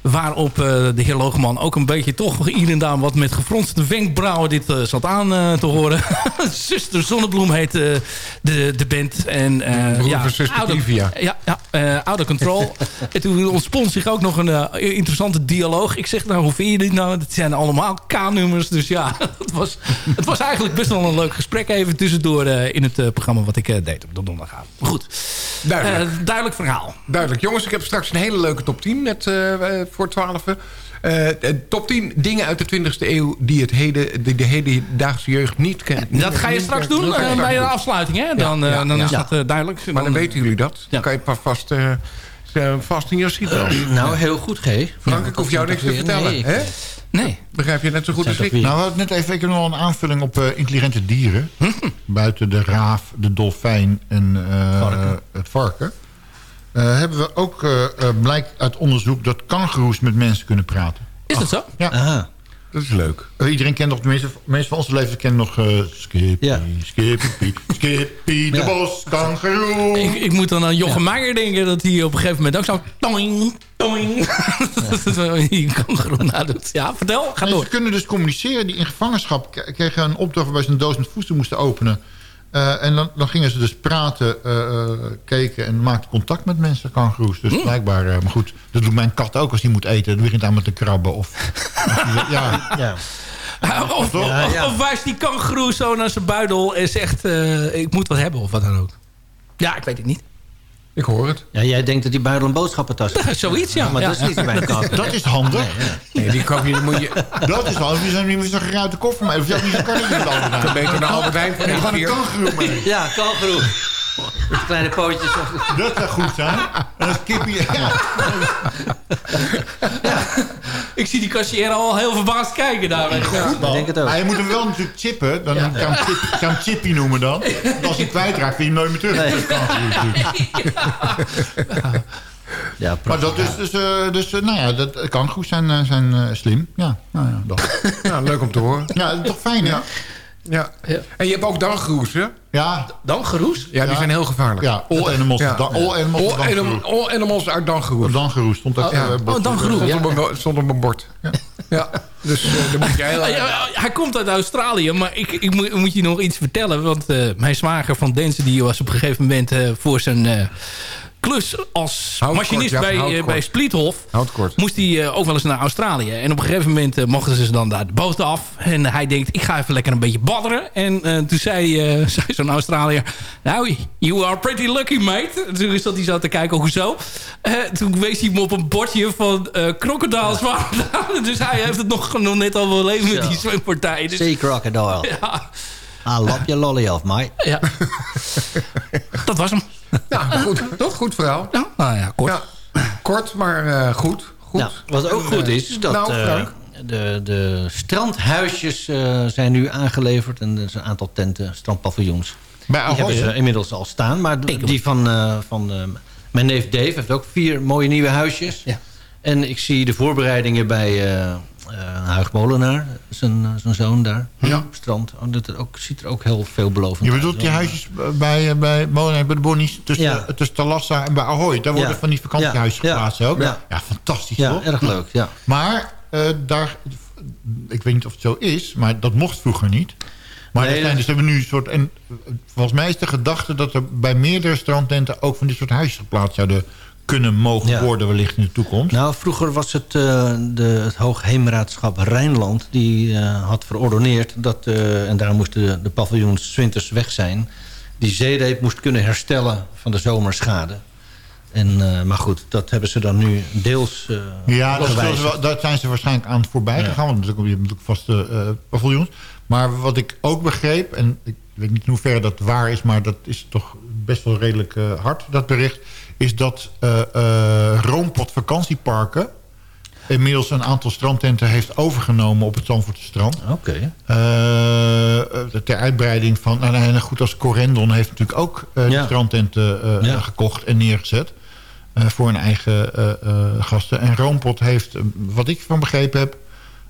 Waarop eh, de heer Logeman ook een beetje toch hier en daar wat met gefronste wenkbrauwen dit eh, zat aan eh, te horen. *laughs* Zuster Zonnebloem heet de, de band. En, ja, van zuster Out of- Livia. Ja, ja control. *laughs* en toen ontspond zich ook nog een interessante dialoog. Ik zeg, nou, hoe vind je dit nou? Het zijn allemaal K-nummers. Dus ja, *laughs* het was, het was eigenlijk best wel een leuk gesprek even tussendoor in het programma wat ik deed op de donderdagavond. Maar goed, Duidelijk. Duidelijk verhaal. Duidelijk. Jongens, ik heb straks een hele leuke top 10 net, eh, eh, voor 12. Eh, top 10 dingen uit de 20e eeuw die het heden, die de hedendaagse jeugd niet kent. Dat ga je straks doen eh, bij de afsluiting. Hè? Dan, eh, Ja, dan ja. is dat eh, duidelijk. Maar dan weten jullie dat. Dan kan je pas vast, eh, eh, vast in je ziet wel. *clears throat* Nou, heel goed, G. Frank, ik hoef jou niks te vertellen. Nee, hè? Nee. Begrijp je net zo goed als ik? Nou, net even ik heb nog een aanvulling op eh, intelligente dieren. Hm. Buiten de raaf, de dolfijn en eh, het varken. Eh, hebben we ook, eh, eh, blijkt uit onderzoek dat kangoeroes met mensen kunnen praten. Is dat zo? Ja. Dat is leuk. Iedereen kent nog, tenminste, mensen van onze leeftijd kennen nog... eh Skippy, Skippy, Skippy, *laughs* de Ja. bos, kangeroe. Ik, ik moet dan aan Jochem Meijer denken dat hij op een gegeven moment ook zo... Toing, toing. *laughs* dat hij een kangeroe nadoet. Ja, vertel, ga Nee, door. Ze kunnen dus communiceren. Die in gevangenschap kregen een opdracht waarbij ze een doos met voedsel moesten openen. Eh, en dan, dan gingen ze dus praten, eh, eh, keken en maakten contact met mensen, kangoeroes. Dus blijkbaar, eh, maar goed, dat doet mijn kat ook als hij moet eten. Dan begint aan met te krabben. Of, *laughs* ja. ja. Of, *laughs* of, Ja, ja. of wijst die kangeroe zo naar zijn buidel en zegt... eh, ik moet wat hebben of wat dan ook. Ja, ik weet het niet. Ik hoor het. Ja, jij denkt dat die buidel een boodschappentas is. Zoiets, ja. maar Ja. dat is niet mijn kant. *laughs* Dat is handig. Nee, die koop je, dan moet je... Dat is handig. Je zijn niet met zo'n geruite koffer mee. Of je hebt niet zo'n karretje met Albert kan beter naar Albert Heijn En gewoon een kangeroe mee. Ja, kangeroe. Met kleine pootjes. Dat zou goed zijn. En als kippie... Ja. Ik zie die kassier al heel verbaasd kijken daar. wel. Ik denk het ook. Maar je moet hem wel natuurlijk chippen. Dan kan je hem chip, kan hem chippy noemen dan. Want als hij kwijtraakt, vind je hem nooit meer terug. Nee. Dat kan natuurlijk. Ja, Maar dat is dus, eh, dus eh, nou ja, dat kan goed zijn, eh, zijn eh, slim. Ja, nou ja, dat. Nou, leuk om te horen. Ja, dat is toch fijn, hè? Ja. Ja. En je hebt ook dangroes, hè? Ja, Dan geroes? Ja, die Ja. zijn heel gevaarlijk. ja all animals. Ja. all animals. All, all animals uit dangroes. Dan geroes stond ook. Ja. eh, Oh, dangeroes. Stond, Ja. op stond op mijn bord. Ja. Dus eh, dan moet jij heel Hij, komt uit Australië, maar ik, ik moet, moet je nog iets vertellen. Want eh, mijn zwager van Densen die was op een gegeven moment eh, voor zijn eh, klus als Houd machinist kort, ja, bij, kort. bij Spliethof. Houd kort. Moest hij eh, ook wel eens naar Australië. En op een gegeven moment eh, mochten ze dan daar de boot af. En hij denkt, ik ga even lekker een beetje badderen. En toen zei, eh, *laughs* zei zo'n Australiër... Nou, you are pretty lucky, mate. En toen zat hij zo te kijken, hoezo? Eh, toen wees hij hem op een bordje van eh crocodiles. dus hij heeft het nog, nog net al wel leven met die zwempartij. Dus, Sea crocodile. *laughs* ja, Ah, lap je lolly af, mate. ja. *laughs* dat was hem. *laughs* Ja, goed. Toch? Goed verhaal. Ja, nou ja, kort. Ja. Kort, maar eh, goed. goed. Nou, wat ook goed is, is dat Nou, eh, de, de strandhuisjes eh, zijn nu aangeleverd. En er zijn een aantal tenten, strandpaviljoens. Bij Die hebben ze inmiddels al staan. Maar die van, eh, van eh, mijn neef Dave heeft ook vier mooie nieuwe huisjes. Ja. En ik zie de voorbereidingen bij Huig Molenaar, zijn, eh, zijn zoon daar, op het strand. Oh, dat er ook, ziet er ook heel veelbelovend Je uit. bedoelt die huisjes bij, eh, bij Molenbeek, bij de Bonnies tussen, Ja. tussen Talassa en bij Ahoy. Daar worden Ja. van die vakantiehuisjes Ja. geplaatst ook. Ja. Ja, fantastisch Ja, toch? erg leuk, ja. Maar eh, daar, ik weet niet of het zo is, maar dat mocht vroeger niet. Maar Nee, er zijn, dus hebben nu een soort. En eh, volgens mij is de gedachte dat er bij meerdere strandtenten ook van dit soort huisjes geplaatst zouden kunnen mogen Ja. worden, wellicht in de toekomst. Nou, vroeger was het eh, de, het Hoogheemraadschap Rijnland... die eh, had verordoneerd dat... eh, en daar moesten de, de paviljoens 's winters weg zijn... die zeereep moest kunnen herstellen van de zomerschade. En, maar goed, dat hebben ze dan nu deels Ja, dat, wel- zijn ze waarschijnlijk aan het voorbij gegaan. Want natuurlijk, je hebt natuurlijk vaste paviljoens. Maar wat ik ook begreep, en ik weet niet in hoeverre dat waar is... maar dat is toch best wel redelijk hard, dat bericht... is dat eh eh, Roompot vakantieparken... inmiddels een aantal strandtenten heeft overgenomen op het Zandvoortse strand. Oké. Eh, ter uitbreiding van... Nou, nou, goed als Corendon heeft natuurlijk ook eh Ja. de strandtenten eh, Ja. gekocht en neergezet. eh, voor hun eigen eh, eh, gasten. En Roompot heeft, wat ik van begrepen heb...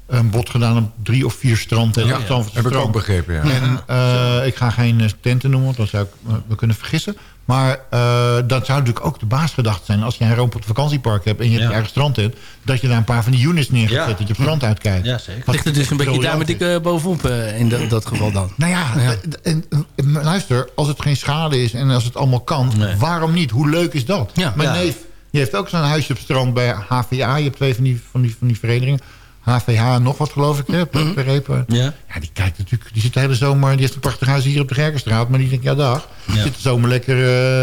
een bod gedaan op drie of vier stranden. Ja, heb ik ook begrepen, ja. En eh, ik ga geen tenten noemen, want dan zou ik me kunnen vergissen. Maar eh, dat zou natuurlijk ook de baasgedachte zijn... als je een Roompot vakantiepark hebt en je hebt je eigen strandtent... dat je daar een paar van die units neer gaat Ja. zetten... dat je op strand uitkijkt. Ja, zeker. Ligt er dus een beetje duimen is. dik bovenop eh, in dat, dat geval dan. Nou ja, En, en luister, als het geen schade is en als het allemaal kan... waarom niet? Hoe leuk is dat? Ja. Mijn Ja. neef die heeft ook zo'n huisje op strand bij HVA. Je hebt twee van die, van die, van die verenigingen. HVH nog wat geloof ik, hè? Mhm. Begrepen? Ja. Ja, die kijkt natuurlijk, die zit de hele zomer, die heeft een prachtig huis hier op de Gerkenstraat, maar die denkt, ja dag, ik Ja. zit de zomer lekker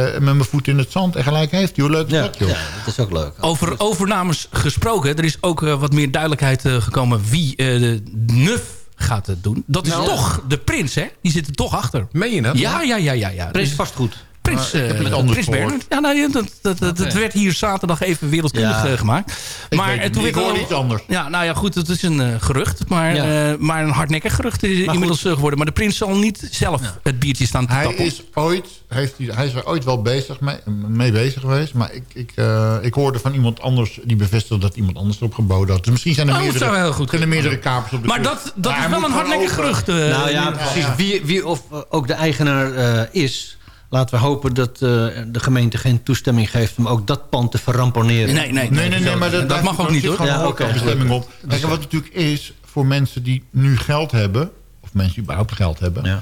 eh, met mijn voet in het zand en gelijk heeft hij, hoe leuk is dat joh. Ja, dat is ook leuk. Over overnames gesproken. Er is ook eh, wat meer duidelijkheid eh, gekomen wie eh, de NUF gaat het doen. Dat is Nou. toch de prins, hè? Die zit er toch achter. Meen je dat? Ja, ja, ja, ja. ja. Prins vastgoed. Prins, Maar ik heb het anders Prins gehoord. Bernhard. Ja, nou, ja, dat, dat, dat, dat Oké. werd hier zaterdag even wereldkundig Ja. eh, gemaakt. Ik Maar weet het toen niet, ik hoor iets anders. Ja, nou ja, goed, het is een eh, gerucht. Maar, Ja. eh, maar een hardnekkig gerucht is Maar inmiddels geworden. Maar de prins zal niet zelf het biertje staan te Hij tappen. is, ooit, heeft hij, hij is er ooit wel bezig mee, mee bezig geweest. Maar ik, ik, eh, ik hoorde van iemand anders die bevestigde dat iemand anders erop geboden had. Dus misschien zijn er Oh, meerdere, zou heel goed zijn er meerdere kapers op de Maar dat, dat is wel een hardnekkig gerucht. eh, nou ja, precies. Wie, wie of ook de eigenaar eh, is... Laten we hopen dat eh, de gemeente geen toestemming geeft... om ook dat pand te verramponeren. Nee, nee, Nee, nee, nee, maar dat, dat mag ook niet, hoor. Ja, ook bestemming op. Kijk, wat natuurlijk is, voor mensen die nu geld hebben... of mensen die überhaupt geld hebben... Ja.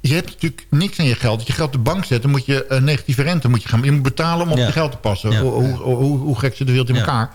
je hebt natuurlijk niks aan je geld. Als je geld op de bank zet, dan moet je een negatieve rente moet je gaan. Je moet betalen om op Ja. je geld te passen. Ja. Hoe, hoe, hoe, hoe gek zit de wereld in Ja. elkaar?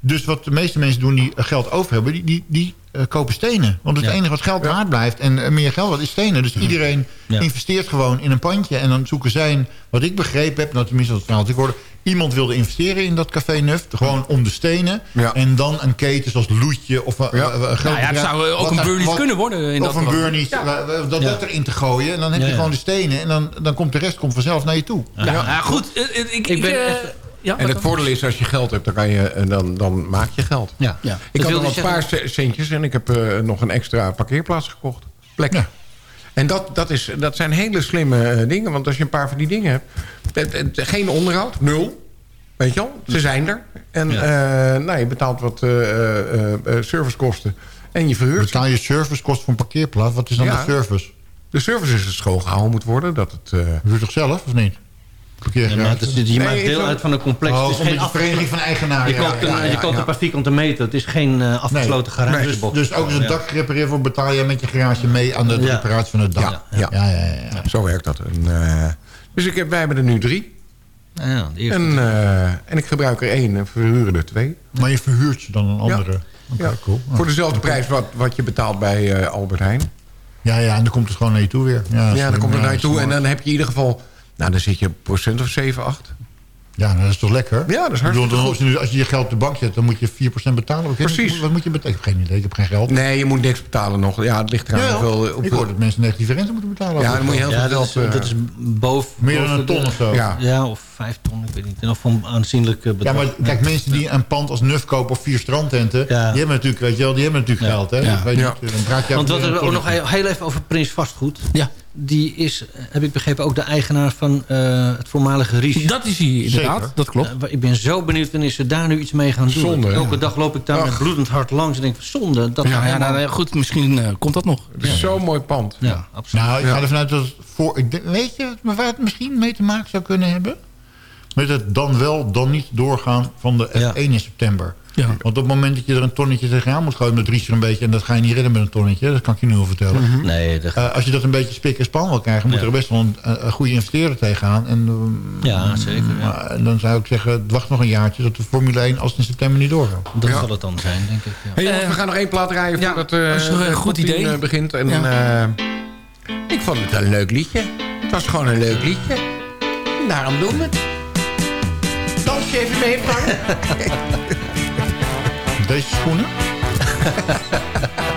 Dus wat de meeste mensen doen die eh, geld over hebben... die, die, die eh, kopen stenen. Want het Ja. enige wat geld waard blijft... en eh, meer geld wat is stenen. Dus iedereen Ja. investeert gewoon in een pandje. En dan zoeken zij, een- wat ik begrepen heb... nou tenminste dat verhaal dat ik hoorde... iemand wilde investeren in dat café Nuf. Gewoon om de stenen. Ja. En dan een keten zoals Loetje of Ja. een groot Nou ja, het zou ook Wat een Burnies kunnen worden. In of dat een. Burnies, dat, Ja. dat erin te gooien. En dan heb Ja, je ja. gewoon de stenen. En dan, dan komt de rest komt vanzelf naar je toe. Ja, ja, goed. ik, ik, ben ja, En het voordeel is, als je geld hebt, dan, kan je, en dan, dan maak je geld. Ja. Ja. Ik Dat had nog je een paar ce- centjes en ik heb eh, nog een extra parkeerplaats gekocht. Plek. Ja. En dat, dat, is, dat zijn hele slimme eh, dingen. Want als je een paar van die dingen hebt... het- het- geen onderhoud, nul. Weet je wel? Ze zijn er. En eh, nou, je betaalt wat eh, eh, eh, servicekosten. En je verhuurt. Betaal je servicekosten voor een parkeerplaats? Wat is dan Ja. de service? De service is dat het schoongehouden moet worden. Dat het, eh, Doe je toch zelf, of niet? Ja, maar het is, je Nee, maakt deel uit van een complex. Oh, het is een geen vereniging van eigenaren. Je ja, koopt een, ja, ja, je koopt ja. een paar vierkante meter. Het is geen eh, afgesloten Nee. garagebox. Dus ook als een Ja. dak gerepareerd wordt, betaal je met je garage mee aan de Ja. reparatie van het dak. Ja, ja. ja, ja, ja. Zo werkt dat. En, eh, dus ik heb, wij hebben er nu drie. Ja, de eerste. En, eh, en ik gebruik er één en verhuren er twee. Maar je verhuurt ze dan een andere. Ja. cool. Voor dezelfde prijs wat, wat je betaalt bij Albert Heijn. Ja, ja, en dan komt het gewoon naar je toe weer. Ja, Ja, dan komt het Ja, naar je toe. En dan heb je in ieder geval... Nou, dan zit je op procent of 7, 8. Ja, nou, dat is toch lekker? Ja, dat is Ik bedoel, hartstikke goed. als, je, nu- als je je geld op de bank zet, dan moet je 4% betalen. Precies. Wat moet je betalen? Ik heb geen idee, ik heb geen geld. Nee, je moet niks betalen nog. Ja, het ligt eraan Ja, hoeveel... ik hoor dat mensen negatieve rente moeten betalen. Ja, dan moet je heel ja, dat is, eh, dat is boven... Meer dan een ton of zo. Ja. Ja, of vijf ton, ik weet niet. En of van aanzienlijk eh, Ja, bedrag. maar kijk, mensen die een pand als nuf kopen of vier strandtenten... Ja. die hebben natuurlijk, weet je wel, die hebben natuurlijk Ja. geld. Hè? Ja. Weet Ja. niet, dan praat je Want wat er een ook nog heel even over Prins Vastgoed. Ja. Die is, heb ik begrepen, ook de eigenaar van eh, het voormalige Ries. Dat is hij inderdaad, Zeker. dat klopt. Ik ben zo benieuwd wanneer ze daar nu iets mee gaan doen. Zonde? Elke dag loop ik daar met bloedend hart langs en denk van zonde. Dat Ja, nou, goed, misschien eh, komt dat nog. Het is zo'n mooi pand. ja, absoluut. Nou, ik ga ervan uit dat het voor... Ik denk, weet je wat- waar het misschien mee te maken zou kunnen hebben? Met het dan wel, dan niet doorgaan van de F1 Ja. in september. Ja. Want op het moment dat je er een tonnetje tegenaan moet gooien... met Ries er een beetje... en dat ga je niet redden met een tonnetje... dat kan ik je nu al vertellen. Nee, dat, Eh, als je dat een beetje spik en span wil krijgen... moet Ja. er best wel een, een goede investeerder tegenaan. En, ehm, ja, zeker. Ja. maar dan zou ik zeggen, wacht nog een jaartje... dat de Formule 1 als het in september niet doorgaat. Dat Ja. zal het dan zijn, denk ik. Ja. Hey, jongens, we gaan nog één plaat rijden ja, voordat eh het goed top 10, idee. eh, begint. En, Ja. eh, ik vond het een leuk liedje. Het was gewoon een leuk liedje. Daarom doen we het. Dans je even mee, Frank. *laughs* Deze schoenen? *laughs*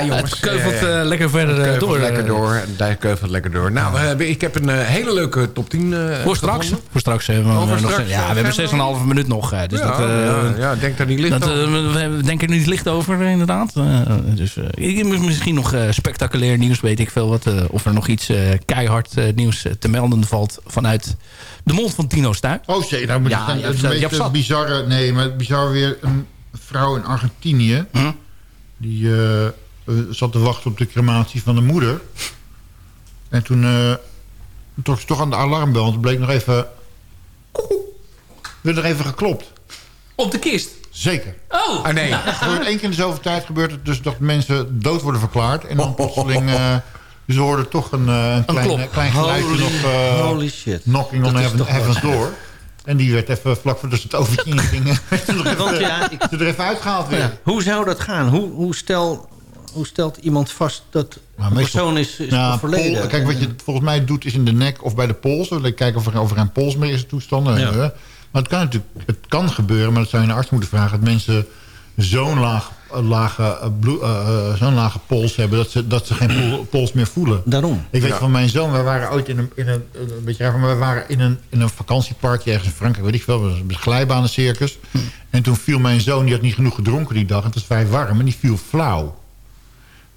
Ja, jongens. Het keuvelt Eh, lekker verder het eh, keuvelt door. lekker door. En Daar keuvelt lekker door. Nou, we hebben- ik heb een eh, hele leuke top 10 eh, Voor straks. gevonden. Voor straks hebben we Oh, nog straks, Ja, we hebben zijn we 6,5 minuut nog. Dus Ja, dat, eh, ja, ja, denk daar niet licht dat, over. we- denken er niet licht over, inderdaad. Dus, eh, ik- misschien nog spectaculair nieuws, weet ik veel wat. eh, of er nog iets eh, keihard nieuws te melden valt vanuit de mond van Tino Stuy. Oh, zee, nou moet Ja, je een beetje bizarre... Nee, maar het bizarre weer een vrouw in Argentinië... Hm? die zat te wachten op de crematie van de moeder. En toen eh, trok ze toch aan de alarmbel. Want het bleek nog even... werd er even geklopt. Op de kist? Zeker. Oh! Ah, nee. Gebeurt één keer in de zoveel tijd gebeurt het dus dat mensen dood worden verklaard. En dan plotseling... *laughs* eh dus we hoorden toch een, eh, een klein, klop. klein geluidje Holy- nog... eh, holy shit. Knocking on Dat is heaven, heaven's door. En die werd even vlak voordat ze het overtje *laughs* inging... werd er nog even, Want ja, ik- *laughs* ze er even uitgehaald weer. Ja. Hoe zou dat gaan? Hoe, hoe, stel, hoe stelt iemand vast dat Maar een meestal- persoon is, is Ja, overleden? pol- kijk, wat je volgens mij doet is in de nek of bij de pols. Dan kijken of er, of er een polsmerige toestanden. Ja. eh. Maar het kan natuurlijk het kan gebeuren, maar dat zou je een arts moeten vragen... dat mensen zo'n laag, eh, lage, eh, bloed- eh, eh, zo'n lage pols hebben... dat ze, dat ze geen pol- *clears throat* pols meer voelen. Daarom. Ik weet Ja. van mijn zoon, we waren ooit in een, in een, een beetje raar, maar we waren in een, in een vakantieparkje ergens in Frankrijk, weet ik veel, was een glijbanencircus. En toen viel mijn zoon, die had niet genoeg gedronken die dag, en het was vrij warm, en die viel flauw.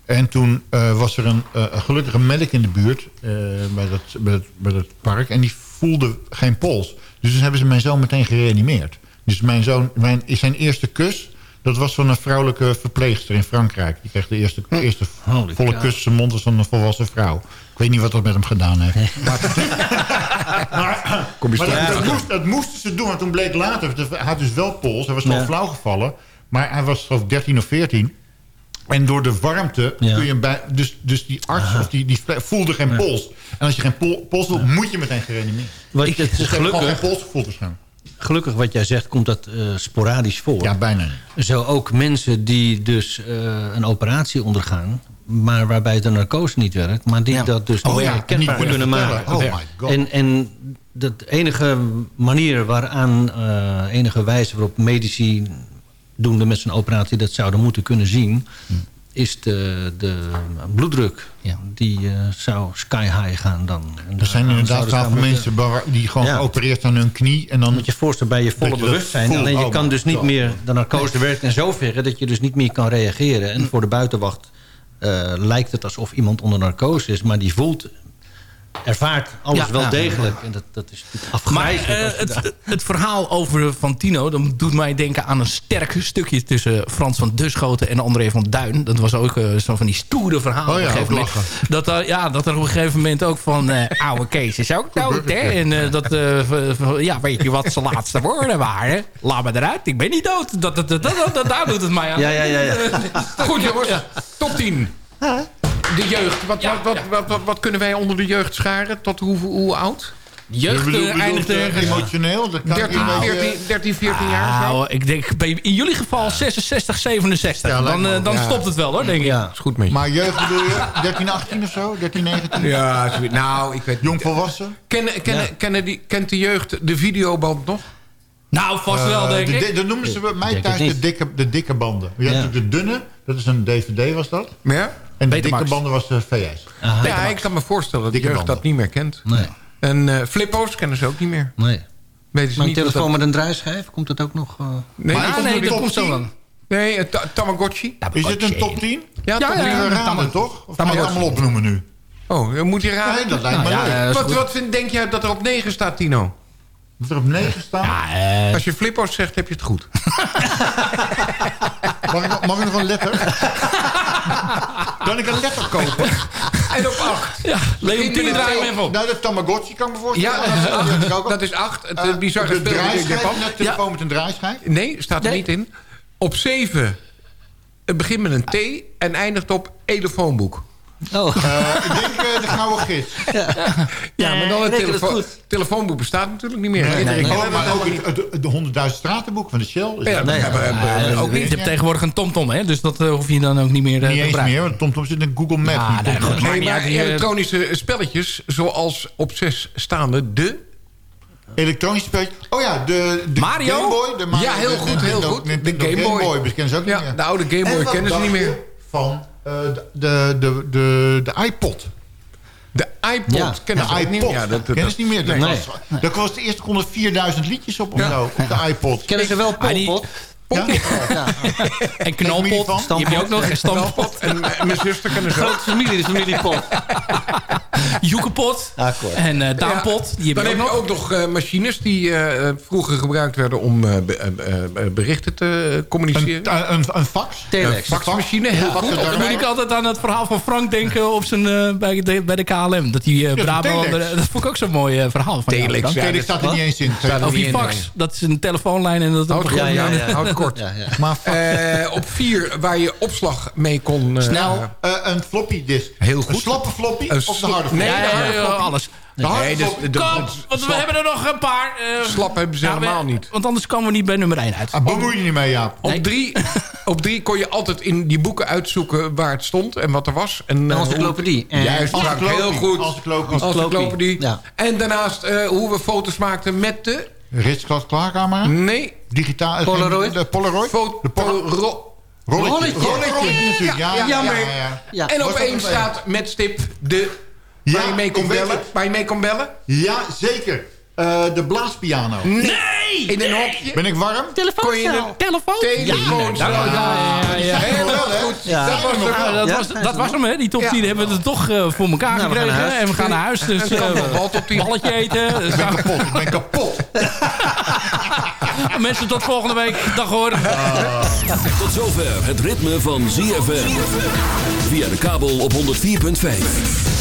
En toen eh, was er een, eh, een gelukkige melk in de buurt, eh, bij, dat, bij, dat, bij dat park, en die voelde geen pols. Dus toen hebben ze mijn zoon meteen gereanimeerd. Dus mijn zoon, mijn, zijn eerste kus, dat was van een vrouwelijke verpleegster in Frankrijk. Die kreeg de eerste, eerste Holy volle kus in zijn mond als van een volwassen vrouw. Ik weet niet wat dat met hem gedaan heeft. Maar, Kom je maar dat, dat, terug. moest, dat moesten ze doen, want toen bleek later... hij had dus wel pols, hij was wel Ja. flauw gevallen... maar hij was geloof ik 13 of 14... En door de warmte Ja. kun je bij... Dus, dus die arts of die, die voelde geen pols. En als je geen pol, pols voelt, moet je meteen gereanimeerd. Wat, het is Dus ik heb gewoon geen gelukkig, pols gevoeld waarschijnlijk. gelukkig wat jij zegt, komt dat eh, sporadisch voor. Ja, bijna. Zo ook mensen die dus eh, een operatie ondergaan... maar waarbij de narcose niet werkt... maar die dat dus Oh niet kunnen kunnen maken. Oh my god. En, en de enige manier waaraan, eh, enige wijze waarop medici doende met zijn operatie dat zouden moeten kunnen zien, is de, de bloeddruk. Die eh, zou sky high gaan dan. En Er zijn inderdaad moeten- mensen die gewoon Ja. geopereerd aan hun knie. En dan moet je voorstellen bij je volle bewustzijn. voelt. Alleen je Oh kan dus niet meer... De narcose werkt in zoverre dat je dus niet meer kan reageren. En voor de buitenwacht eh, lijkt het alsof iemand onder narcose is. Maar die voelt, ervaart alles Ja, wel ja. degelijk. En dat, dat is Maar eh, het, het verhaal over Van Tino... dat doet mij denken aan een sterk stukje... tussen Frans van Duschoten en André van Duin. Dat was ook eh, zo van die stoere verhalen. Oh ja, op een gegeven ook moment. Dat, er- ja, dat er op een gegeven moment ook van... eh, oude Kees is ook dood, hè? En dat... eh, v- v- ja, weet je wat zijn laatste woorden waren? Laat me eruit, ik ben niet dood. Dat, dat, dat, dat, dat- daar doet het mij aan. Ja, ja, ja, ja. *laughs* Goed jongens, top 10. De jeugd. Wat, wat, wat, wat, wat, wat kunnen wij onder de jeugd scharen? Tot hoe, hoe oud? Jeugd bedoel- eh, eindigt eh, ergens... emotioneel. Dat kan 13, een beetje- 14, 13 14 jaar zo? Nou, ik denk bij, in jullie geval 66, 67. Ja, lijkt dan eh, dan Ja. stopt het wel, hoor, denk ik. ja. Is goed met je. Maar jeugd bedoel je 13, 18 of zo? 13, 19? Ja, zoiets. nou, ik weet niet. Jong volwassen? Kennen, kennen, kennen die, kent de jeugd de videoband nog? Nou, vast wel, denk de, ik. dat noemden ze bij mij denk thuis de dikke, de dikke banden. Je had Ja. natuurlijk de dunne, dat is een DVD was dat. Ja? En de dikke banden was de VS. Aha. Ja, ik kan me voorstellen dat de jeugd banden. dat niet meer kent. Nee, En eh flippo's kennen ze ook niet meer. nee. Ze Maar een telefoon dat- met een draaischijf, komt dat ook nog... eh, Nee, Maar het nee, dat komt zo 10? dan. nee ta- Tamagotchi. Is het een top 10? Ja, Ja, top ja, drie. Moeten we ja, raden, Tamagotchi. toch? Of Tamagotchi. allemaal opnoemen nu? Oh, moet je raden. Nee, dat lijkt me Nou, ja, leuk. eh, wat wat vind, denk jij dat er op 9 staat, Tino? Dat er op 9 staan? Ja, eh, Als je flippo's zegt, heb je het goed. *laughs* Mag, ik, nog- mag ik nog een letter? *laughs* kan ik een letter kopen? *laughs* En op 8. ja, Leontine, draai hem even op. Nou, de Tamagotchi kan ik me voorstellen. Ja, dat, dat, dat is 8. Het Eh, uh, bizarre de spel in draaischijf, Japan. Net telefoon met een draaischijf. Nee, staat er Nee. niet in. Op 7. Het begint met een T en eindigt op telefoonboek. Oh, Eh, ik denk eh, de gouden gids. Ja, maar dan het reken het telefoonboek bestaat natuurlijk niet meer. Nee, Iedereen nee, oh, het maar ook niet. het, het, de 100.000 stratenboek van de Shell. Is Ja, nee, Nee, ja, eh, ja, ook Je niet. hebt tegenwoordig een TomTom, hè? Dus dat eh, hoef je dan ook niet meer eh, te Niet eens gebruiken. meer, want TomTom zit in Google Maps. Ja, niet nee, maar- Nee, niet maar uit, die, eh, elektronische spelletjes, zoals op 6 staande de... Elektronisch spelletje. Oh ja, de, de Mario? Game Boy. De Mario Ja, heel goed, de- heel de- goed. de- De de Game Boy. Boy kennen ze ook Ja, niet meer. de oude Game Boy kennen ze niet meer. je Van eh, de, de, de, de, de iPod. De iPod Ja, de niet iPod. meer. Ja, dat, dat, ze niet meer. Dat, nee. was, dat eerste konden 4000 liedjes op of Ja. zo. Op de iPod. Kennen ze wel Ah, Ja? *laughs* En knalpot. Die heb je ook nog. En Stampot. stampot. En eh, mijn zuster kennen ze ook. Grote familie, de familie Pot. *laughs* Joekepot. Akkoord. En eh Daanpot. Die heb Dan je heb ook je nog. ook nog eh, machines die eh, eh, vroeger gebruikt werden om eh, be- eh, eh, berichten te communiceren. Een, een, een fax. Telex. Een faxmachine, heel Ja, goed. Dan moet ik altijd aan het verhaal van Frank denken op zijn, eh, bij, de, bij de KLM. Dat die uh, telex. *laughs* dat vond ik ook zo'n mooi eh, verhaal van Telex. Telex staat er niet eens in. Er Of die fax, dat is een telefoonlijn en dat kort, een ja, kort. Ja, ja. Maar. Eh, op vier, waar je opslag mee kon... eh, Snel. Eh, een floppy disk. Heel goed. Een slappe floppy Een of de harde floppy? Nee, Ja, de ja, harde ja, floppy. alles. De harde Nee, dus floppy. de, Kom, want we hebben er nog een paar. eh, Slap hebben ze ja, we- helemaal niet. Want anders komen we niet bij nummer 1 uit. Ah, bemoei je niet mee, Jaap. Op drie, *laughs* op drie kon je altijd in die boeken uitzoeken waar het stond en wat er was. En, eh, encyclopedie. Juist, heel goed. Encyclopie. Encyclopedie. Ja. En daarnaast eh, hoe we foto's maakten met de... Ritsglas klaarcamera. Nee, Digitaal. eh, Polaroid? De Polaroid. foto... De Pol- ro- Rolletje. Rolletje. Rolletje. Ja, ja, ja. jammer. ja, ja. En op Was dat één een- staat met stip de... Waar, je mee kon bellen, waar je mee kon bellen. Ja, zeker. Eh, de blaaspiano. Nee! In een hokje. Ben ik warm? Kon je de Telefoon? telefoon Ja, ja. Heel. Dat was hem, hè? Die top Ja. 10 hebben we er toch eh, voor elkaar Nou, gekregen. En we gaan naar huis. Dus eh, 10. balletje eten. Ik ben kapot. Ik ben kapot. *laughs* mensen, tot volgende week. Dag hoor. Tot zover het ritme van ZFM. Via de kabel op 104.5.